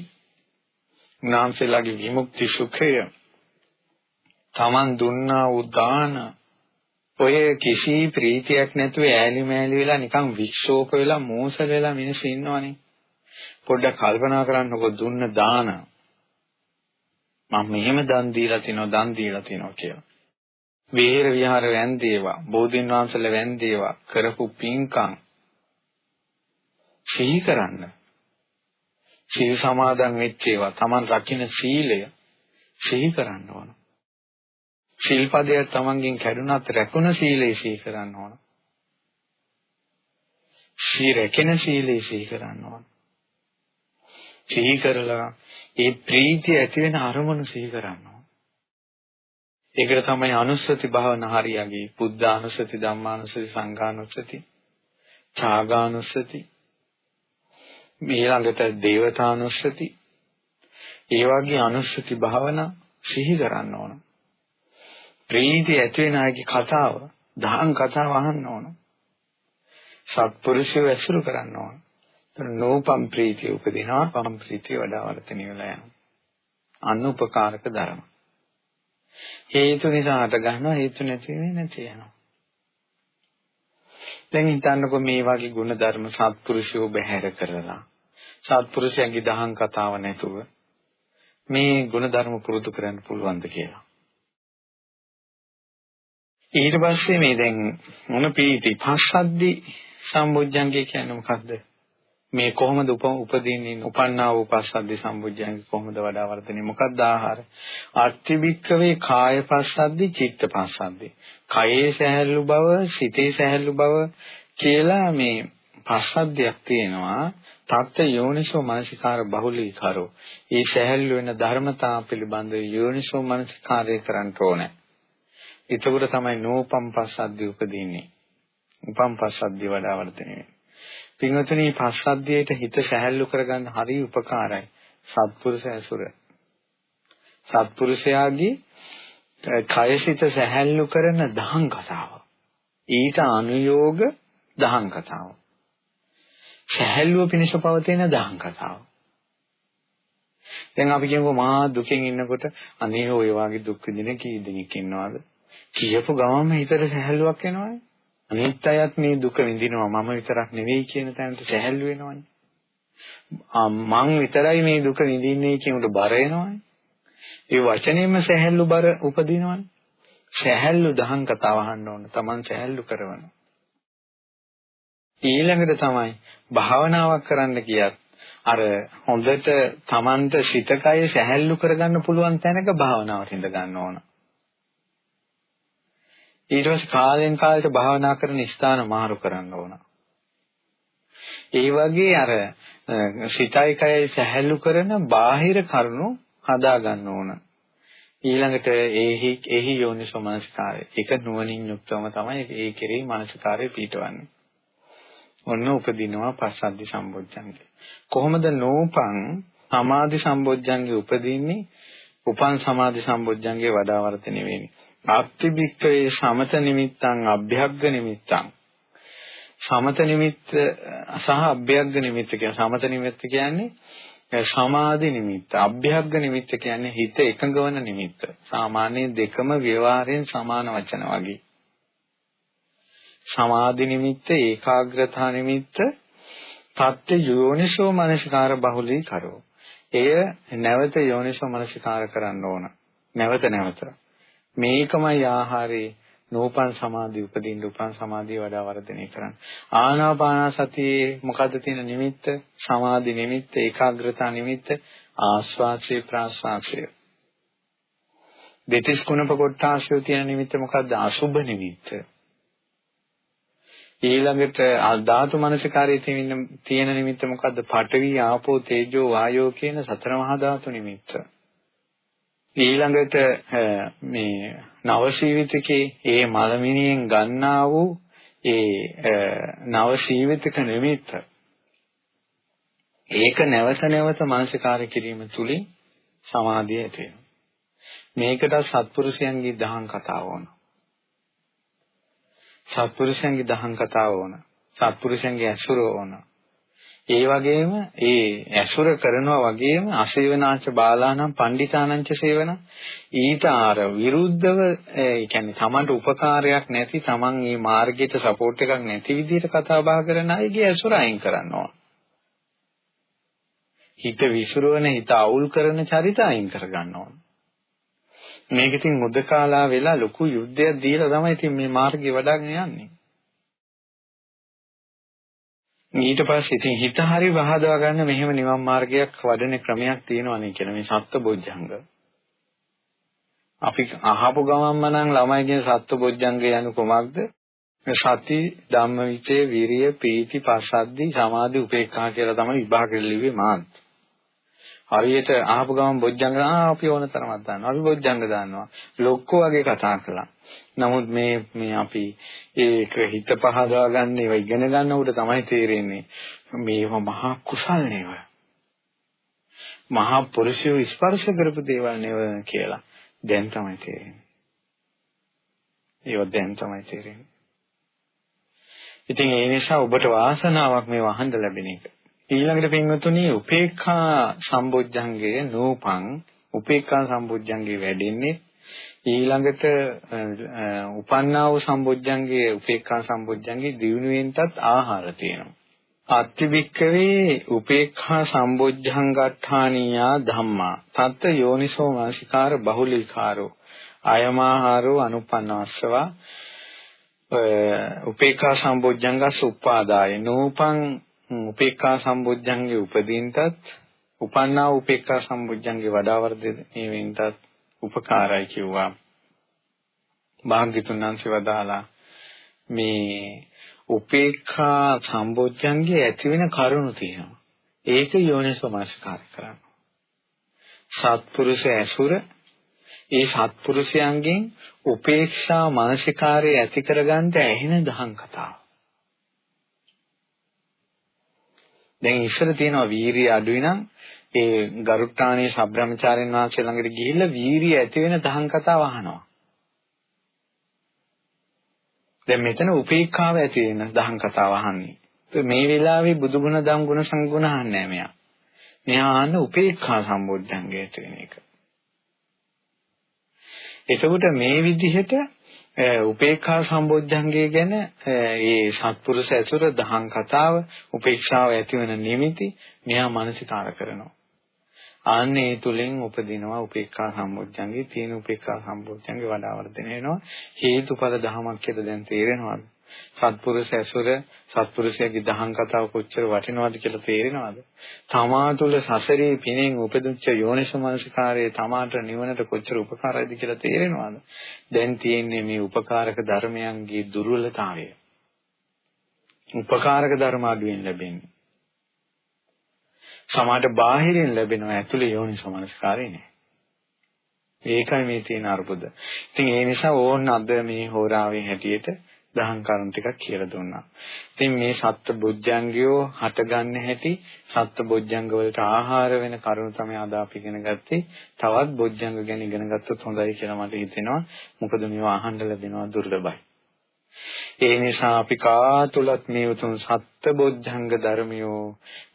උන්වහන්සේලාගේ විමුක්ති සුඛය Taman දුන්නා වූ දාන ඔය කිසි ප්‍රීතියක් නැතුව ඈලි මෑලි වෙලා නිකන් වික්ෂෝප වෙලා මෝසල වෙලා මිනිස්සු ඉන්නවනේ. පොඩ්ඩක් කල්පනා කරන්නකො දුන්න දාන. මම මෙහෙම දන් දීලා තිනවා දන් දීලා තිනවා කියලා. විහෙර විහාර වැන්දේවා බෝධින් වහන්සේලා වැන්දේවා කරපු පින්කම්. සිහි කරන්න. සීල් සමාදන් වෙච්ච ඒවා Taman රකින්න සීලය. සිහි කරන්න ඕන. ශිල්පදය Tamanගෙන් කැඩුනත් රැකුණ සීලය සිහි කරන්න ඕන. සී රැකෙන සීලය සිහි කරන්න ඕන. සිහි කරලා ඒ ප්‍රීතිය ඇති වෙන අරමුණු සිහි කරන්න ඕන. ඒකට තමයි අනුස්සති භාවනා හරියගේ බුද්ධානුස්සති ධම්මානුස්සති සංඝානුස්සති ඡාගානුස්සති ඊළඟට දේවතානුස්සති ඒ වගේ අනුස්සති භාවනා සිහි කරන්න ඕන. ප්‍රීති ඇති වෙන අයගේ කතාව, දහම් කතාව අහන්න ඕන. සත්පුරුෂය ඇසුරු කරන්න ඕන. නෝපම් ප්‍රීතිය උපදිනවා, පම් ප්‍රීතිය වඩා වර්ධනය වෙලා යනවා. අනුපකාරක ධර්ම. හේතු නිසා හට ගන්නවා හේතු නැති වෙන්නේ නැති යනවා. දැන් හිතන්නකෝ මේ වගේ ගුණ ධර්ම සත්පුරුෂයෝ බැහැර කරලා සත්පුරුෂයන්ගේ දහම් කතාව නැතුව මේ ගුණ ධර්ම පුරුදු කරන්න පුළුවන්ද කියලා. ඊට පස්සේ මේ දැන් මොන පීති පස්සද්දි සම්බුද්ධංගේ කියන්නේ මොකද්ද? මේ කොහොමද උපදින්නේ උපන්නා වූ පස්සද්දි සම්බුද්ධංගේ කොහොමද වඩා වර්ධනේ මොකක්ද ආහාර? අත්තිබික්කවේ කාය පස්සද්දි චිත්ත පස්සද්දි. කයේ සැහැල්ලු බව, සිතේ සැහැල්ලු බව කියලා මේ පස්සද්ධියක් තියෙනවා. තත්ත යෝනිසෝ මනසිකාර බහුලීකරෝ. ඒ සැහැල්ලු වෙන ධර්මතා පිළිබඳ යෝනිසෝ මනසිකාරය කරන්න ඕනේ. එතකොට තමයි නෝපම් පස්සද්ධි උපදින්නේ. උපම් පස්සද්ධි වඩා වර්ධනය වෙන්නේ. පින්වතුනි පස්සද්ධියට හිත සැහැල්ලු කරගන්න හරි උපකාරයි. සත්පුරුෂ ඇසුර. සත්පුරුෂයාගේ කයසිත සැහැල්ලු කරන දහං කතාව. ඊට අනුയോഗ දහං කතාව. සැහැල්ලුව පිණිස පවතින දහං කතාව. දැන් අපි කියමුකෝ මහා දුකෙන් ඉන්නකොට අනේ ඔය වගේ දුක් විඳින කී දෙනෙක් ඉන්නවද? කියපු ගමන්ම හිතට සැහැල්ලුවක් එනවනේ. අනිත් අයත් මේ දුක විඳිනවා මම විතරක් නෙවෙයි කියන තැනට සැහැල්ලු වෙනවනේ. මං විතරයි මේ දුක විඳින්නේ කියන උඩ බර එනවනේ. ඒ වචනයෙන්ම සැහැල්ලු බර උපදිනවනේ. සැහැල්ලු දහං කතාව අහන්න ඕන. Taman සැහැල්ලු කරවන. ඊළඟට තමයි භාවනාවක් කරන්න කියත් අර හොඳට Tamanට සිතකය සැහැල්ලු කරගන්න පුළුවන් තැනක භාවනාවට හිඳ ගන්න ඕන. ඊට පස්සේ කාලෙන් කාලට භාවනා කරන ස්ථාන මාරු කරන්න ඕන. ඒ වගේ අර සිතයි කයයි සැහැල්ලු කරන බාහිර කරුණු හදා ගන්න ඕන. ඊළඟට ඒහි එහි යෝනිසෝ මනස්කාරය. ඒක නුවණින් යුක්තවම තමයි ඒ කෙරෙහි මනස්කාරය පිටවන්නේ. ඔන්න උපදිනවා පස්සද්ධි සම්බොජ්ජංගේ. කොහොමද නෝපං සමාධි සම්බොජ්ජංගේ උපදින්නේ? උපන් සමාධි සම්බොජ්ජංගේ වඩා වර්ධනය වෙන්නේ. ආත්තිබික්කේ සමත නිමිත්තං අභ්‍යග්ග නිමිත්තං. සමත නිමිත්ත සහ අභ්‍යග්ග නිමිත්ත කියන සමත නිමිත්ත කියන්නේ සමාධි නිමිත්ත. අභ්‍යග්ග නිමිත්ත කියන්නේ හිත එකඟවන නිමිත්ත. සාමාන්‍ය දෙකම ව්‍යවહાරයෙන් සමාන වචන වගේ. සමාධි නිමිත්ත ඒකාග්‍රතා නිමිත්ත තත්ත්‍ය යෝනිසෝ මනසිකාර බහුලී කරෝ එය නැවත යෝනිසෝ මනසිකාර කරන්න ඕන. නැවත නැවත. මේකමයි ආහාරේ නෝපන් සමාධිය උපදින්න උපන් සමාධිය වඩා වර්ධනය කරන්න. ආනාපාන සතියේ මොකද්ද තියෙන නිමිත්ත? සමාධි නිමිත්ත, ඒකාග්‍රතා නිමිත්ත, ආස්වාදයේ ප්‍රාස්වාදයේ. දෙතිස් කුණප කොටාශය තියෙන නිමිත්ත මොකද්ද? අසුබ නිමිත්ත. ඊළඟට ධාතු මනසිකාරයේ තියෙන තියෙන නිමිත්ත මොකද්ද? පඨවි, ආපෝ, තේජෝ, වායෝ කියන සතර මහා ධාතු නිමිත්ත. ඊළඟට මේ නවශීවිතකේ ඒ මලමිනියෙන් ගන්නා වූ ඒ නවශීවිතක නිමිත්ත ඒක නැවත නැවත මානසිකාර කිරීම තුලින් සමාධිය ඇති වෙනවා. මේකට සත්පුරුෂයන්ගේ දහම් කතාව ඕන. සත්පුරුෂයන්ගේ දහම් කතාව ඕන. සත්පුරුෂයන්ගේ ඇසුර ඕන. ඒ වගේම ඒ ඇසුර කරනවා වගේම අසේවනාච බාලානම් පණ්ඩිතානංච සේවන ඊට ආර විරුද්ධව ඒ කියන්නේ Tamanට උපකාරයක් නැති Taman මේ මාර්ගයට සපෝට් එකක් නැති විදිහට කතා බහ කරන අයගේ ඇසුර අයින් කරනවා. හිත විසිරවන හිත අවුල් කරන චරිත අයින් කර ගන්නවා. මේක ඉතින් මුදකාලා වෙලා ලොකු යුද්ධයක් දීලා තමයි ඉතින් මේ මාර්ගය වඩාගෙන යන්නේ. ඊට පස්සේ ඉතින් හිත හරි වහදවා ගන්න මෙහෙම නිවන් මාර්ගයක් වඩන ක්‍රමයක් තියෙනවනේ කියලා මේ සත්බොජ්ජංග. අපි අහපු ගමන්ම නම් ළමයිගේ සත්බොජ්ජංග යනු කොමක්ද? සති ධම්මවිචේ විරිය පීති පස්සද්දි සමාධි උපේක්ඛා කියලා තමයි විභාගෙ ලිව්වේ මාත්. හරියට අහපු ගමන් බොජ්ජංග ආ අපි ඕන තරමක් දානවා. අපි බොජ්ජංග දානවා. ලොක්කෝ වගේ කතා කළා. නමුත් මේ මේ අපි ඒක හිත පහදවා ගන්න ඒවා ඉගෙන ගන්න උඩ තමයි තේරෙන්නේ මේව මහා කුසල් නේව. මහා පුරුෂය ස්පර්ශ කරපු දේවල් නේව කියලා දැන් තමයි තේරෙන්නේ. ඒව දැන් තමයි තේරෙන්නේ. ඉතින් ඒ නිසා ඔබට වාසනාවක් මේ වහන්න ලැබෙන එක. ඊළඟට පින්වතුනි උපේක්ඛා සම්බොජ්ජංගයේ නූපං උපේක්ඛා සම්බොජ්ජංගේ වැඩෙන්නේ. ඊළඟට උපන්නා වූ සම්බොජ්ජංගේ උපේක්ඛා සම්බොජ්ජංගේ දියුණුවෙන්ටත් ආහාර තියෙනවා. අත්තිවික්කවේ උපේක්ඛා සම්බොජ්ජංගට්ඨානියා ධම්මා. තත්ත යෝනිසෝ මාසිකාර බහුලීකාරෝ. අයමාහාරෝ අනුපන්නවස්සවා උපේක්ඛා සම්බොජ්ජංගස් උපාදාය. නූපං උපේක්ඛා සම්බොජ්ජංගේ උපදීන්ටත් උපන්නා උපේක්ඛා සම්බොජ්ජංගේ වඩා වර්ධනය වෙන්නටත් උපකාරයි කිව්වා. භාග්‍යතුන් වහන්සේ වදාලා මේ උපේක්ඛා සම්බොජ්ජංගේ ඇති වෙන කරුණු තියෙනවා. ඒක යෝනිසෝමනස්කාර කරනවා. සත්පුරුෂ ඇසුර ඒ සත්පුරුෂයන්ගෙන් උපේක්ෂා මානසිකාරය ඇති කරගන්න ඇහෙන දහම් කතාව. දැන් ඉස්සර තියෙනවා වීරිය අඩුයි නම් ඒ ගරුත්තාණී සබ්‍රාහ්මචාර්යන් වහන්සේ ළඟට ගිහිල්ලා වීරිය ඇති වෙන දහම් කතාව අහනවා. දැන් මෙතන උපේක්ඛාව ඇති වෙන දහම් කතාව අහන්නේ. මේ වෙලාවේ බුදුගුණ දම් ගුණ සංගුණ අහන්නේ නැහැ මෙයා. මෙයා අහන්නේ උපේක්ඛා සම්බොධ්‍යංගය ඇති වෙන එක. එතකොට මේ විදිහට උපේක්ඛා සම්බොධ්‍යංගය ගැන ඒ සත්පුරුෂ ඇසුර දහම් කතාව උපේක්ෂාව ඇති වෙන නිමිති මෙයා මානසිකාර කරනවා. ආන්නේ තුලින් උපදිනවා උපේක්ඛා සම්බොධ්‍යංගේ තියෙන උපේක්ඛා සම්බොධ්‍යංගේ වඩා වර්ධනය වෙනවා හේතුඵල ධමයක් කියලා දැන් තේරෙනවද? සත්පුරුෂ ඇසුර සත්පුරුෂයාගේ දහම් කතාව කොච්චර වටිනවද කියලා තේරෙනවද? තමා තුළ සසරේ පිනෙන් උපදුච්ච යෝනිසමනසිකාරයේ තමාට නිවනට කොච්චර උපකාරයිද කියලා තේරෙනවද? දැන් තියෙන්නේ මේ උපකාරක ධර්මයන්ගේ දුර්වලතාවය. උපකාරක ධර්ම අඩුවෙන් ලැබෙන්නේ. සමාට බාහිරින් ලැබෙනවා ඇතුලේ යෝනිසමනසිකාරය නෑ. ඒකයි මේ තියෙන අරුබුද. ඉතින් ඒ නිසා ඕන අද මේ හෝරාවේ හැටියට දහම් කරුණු ටිකක් කියලා දුන්නා. ඉතින් මේ සත්ත්ව බොජ්ජංගයෝ හටගන්න හැටි සත්ත්ව බොජ්ජංග වලට ආහාර වෙන කරුණු තමයි අද අපි ඉගෙන ගත්තේ. තවත් බොජ්ජංග ගැන ඉගෙන ගත්තොත් හොඳයි කියලා මට හිතෙනවා. මොකද මේවා අහන්න ලැබෙනවා දුර්ලභයි. ඒ නිසා අපි කා තුලත් මේ උතුම් සත්ත්ව බොජ්ජංග ධර්මියෝ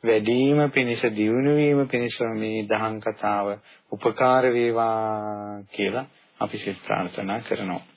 වැඩිම පිණිස දියුණු වීම පිණිස මේ දහම් කතාව උපකාර වේවා කියලා අපි සිත ප්‍රාර්ථනා කරනවා.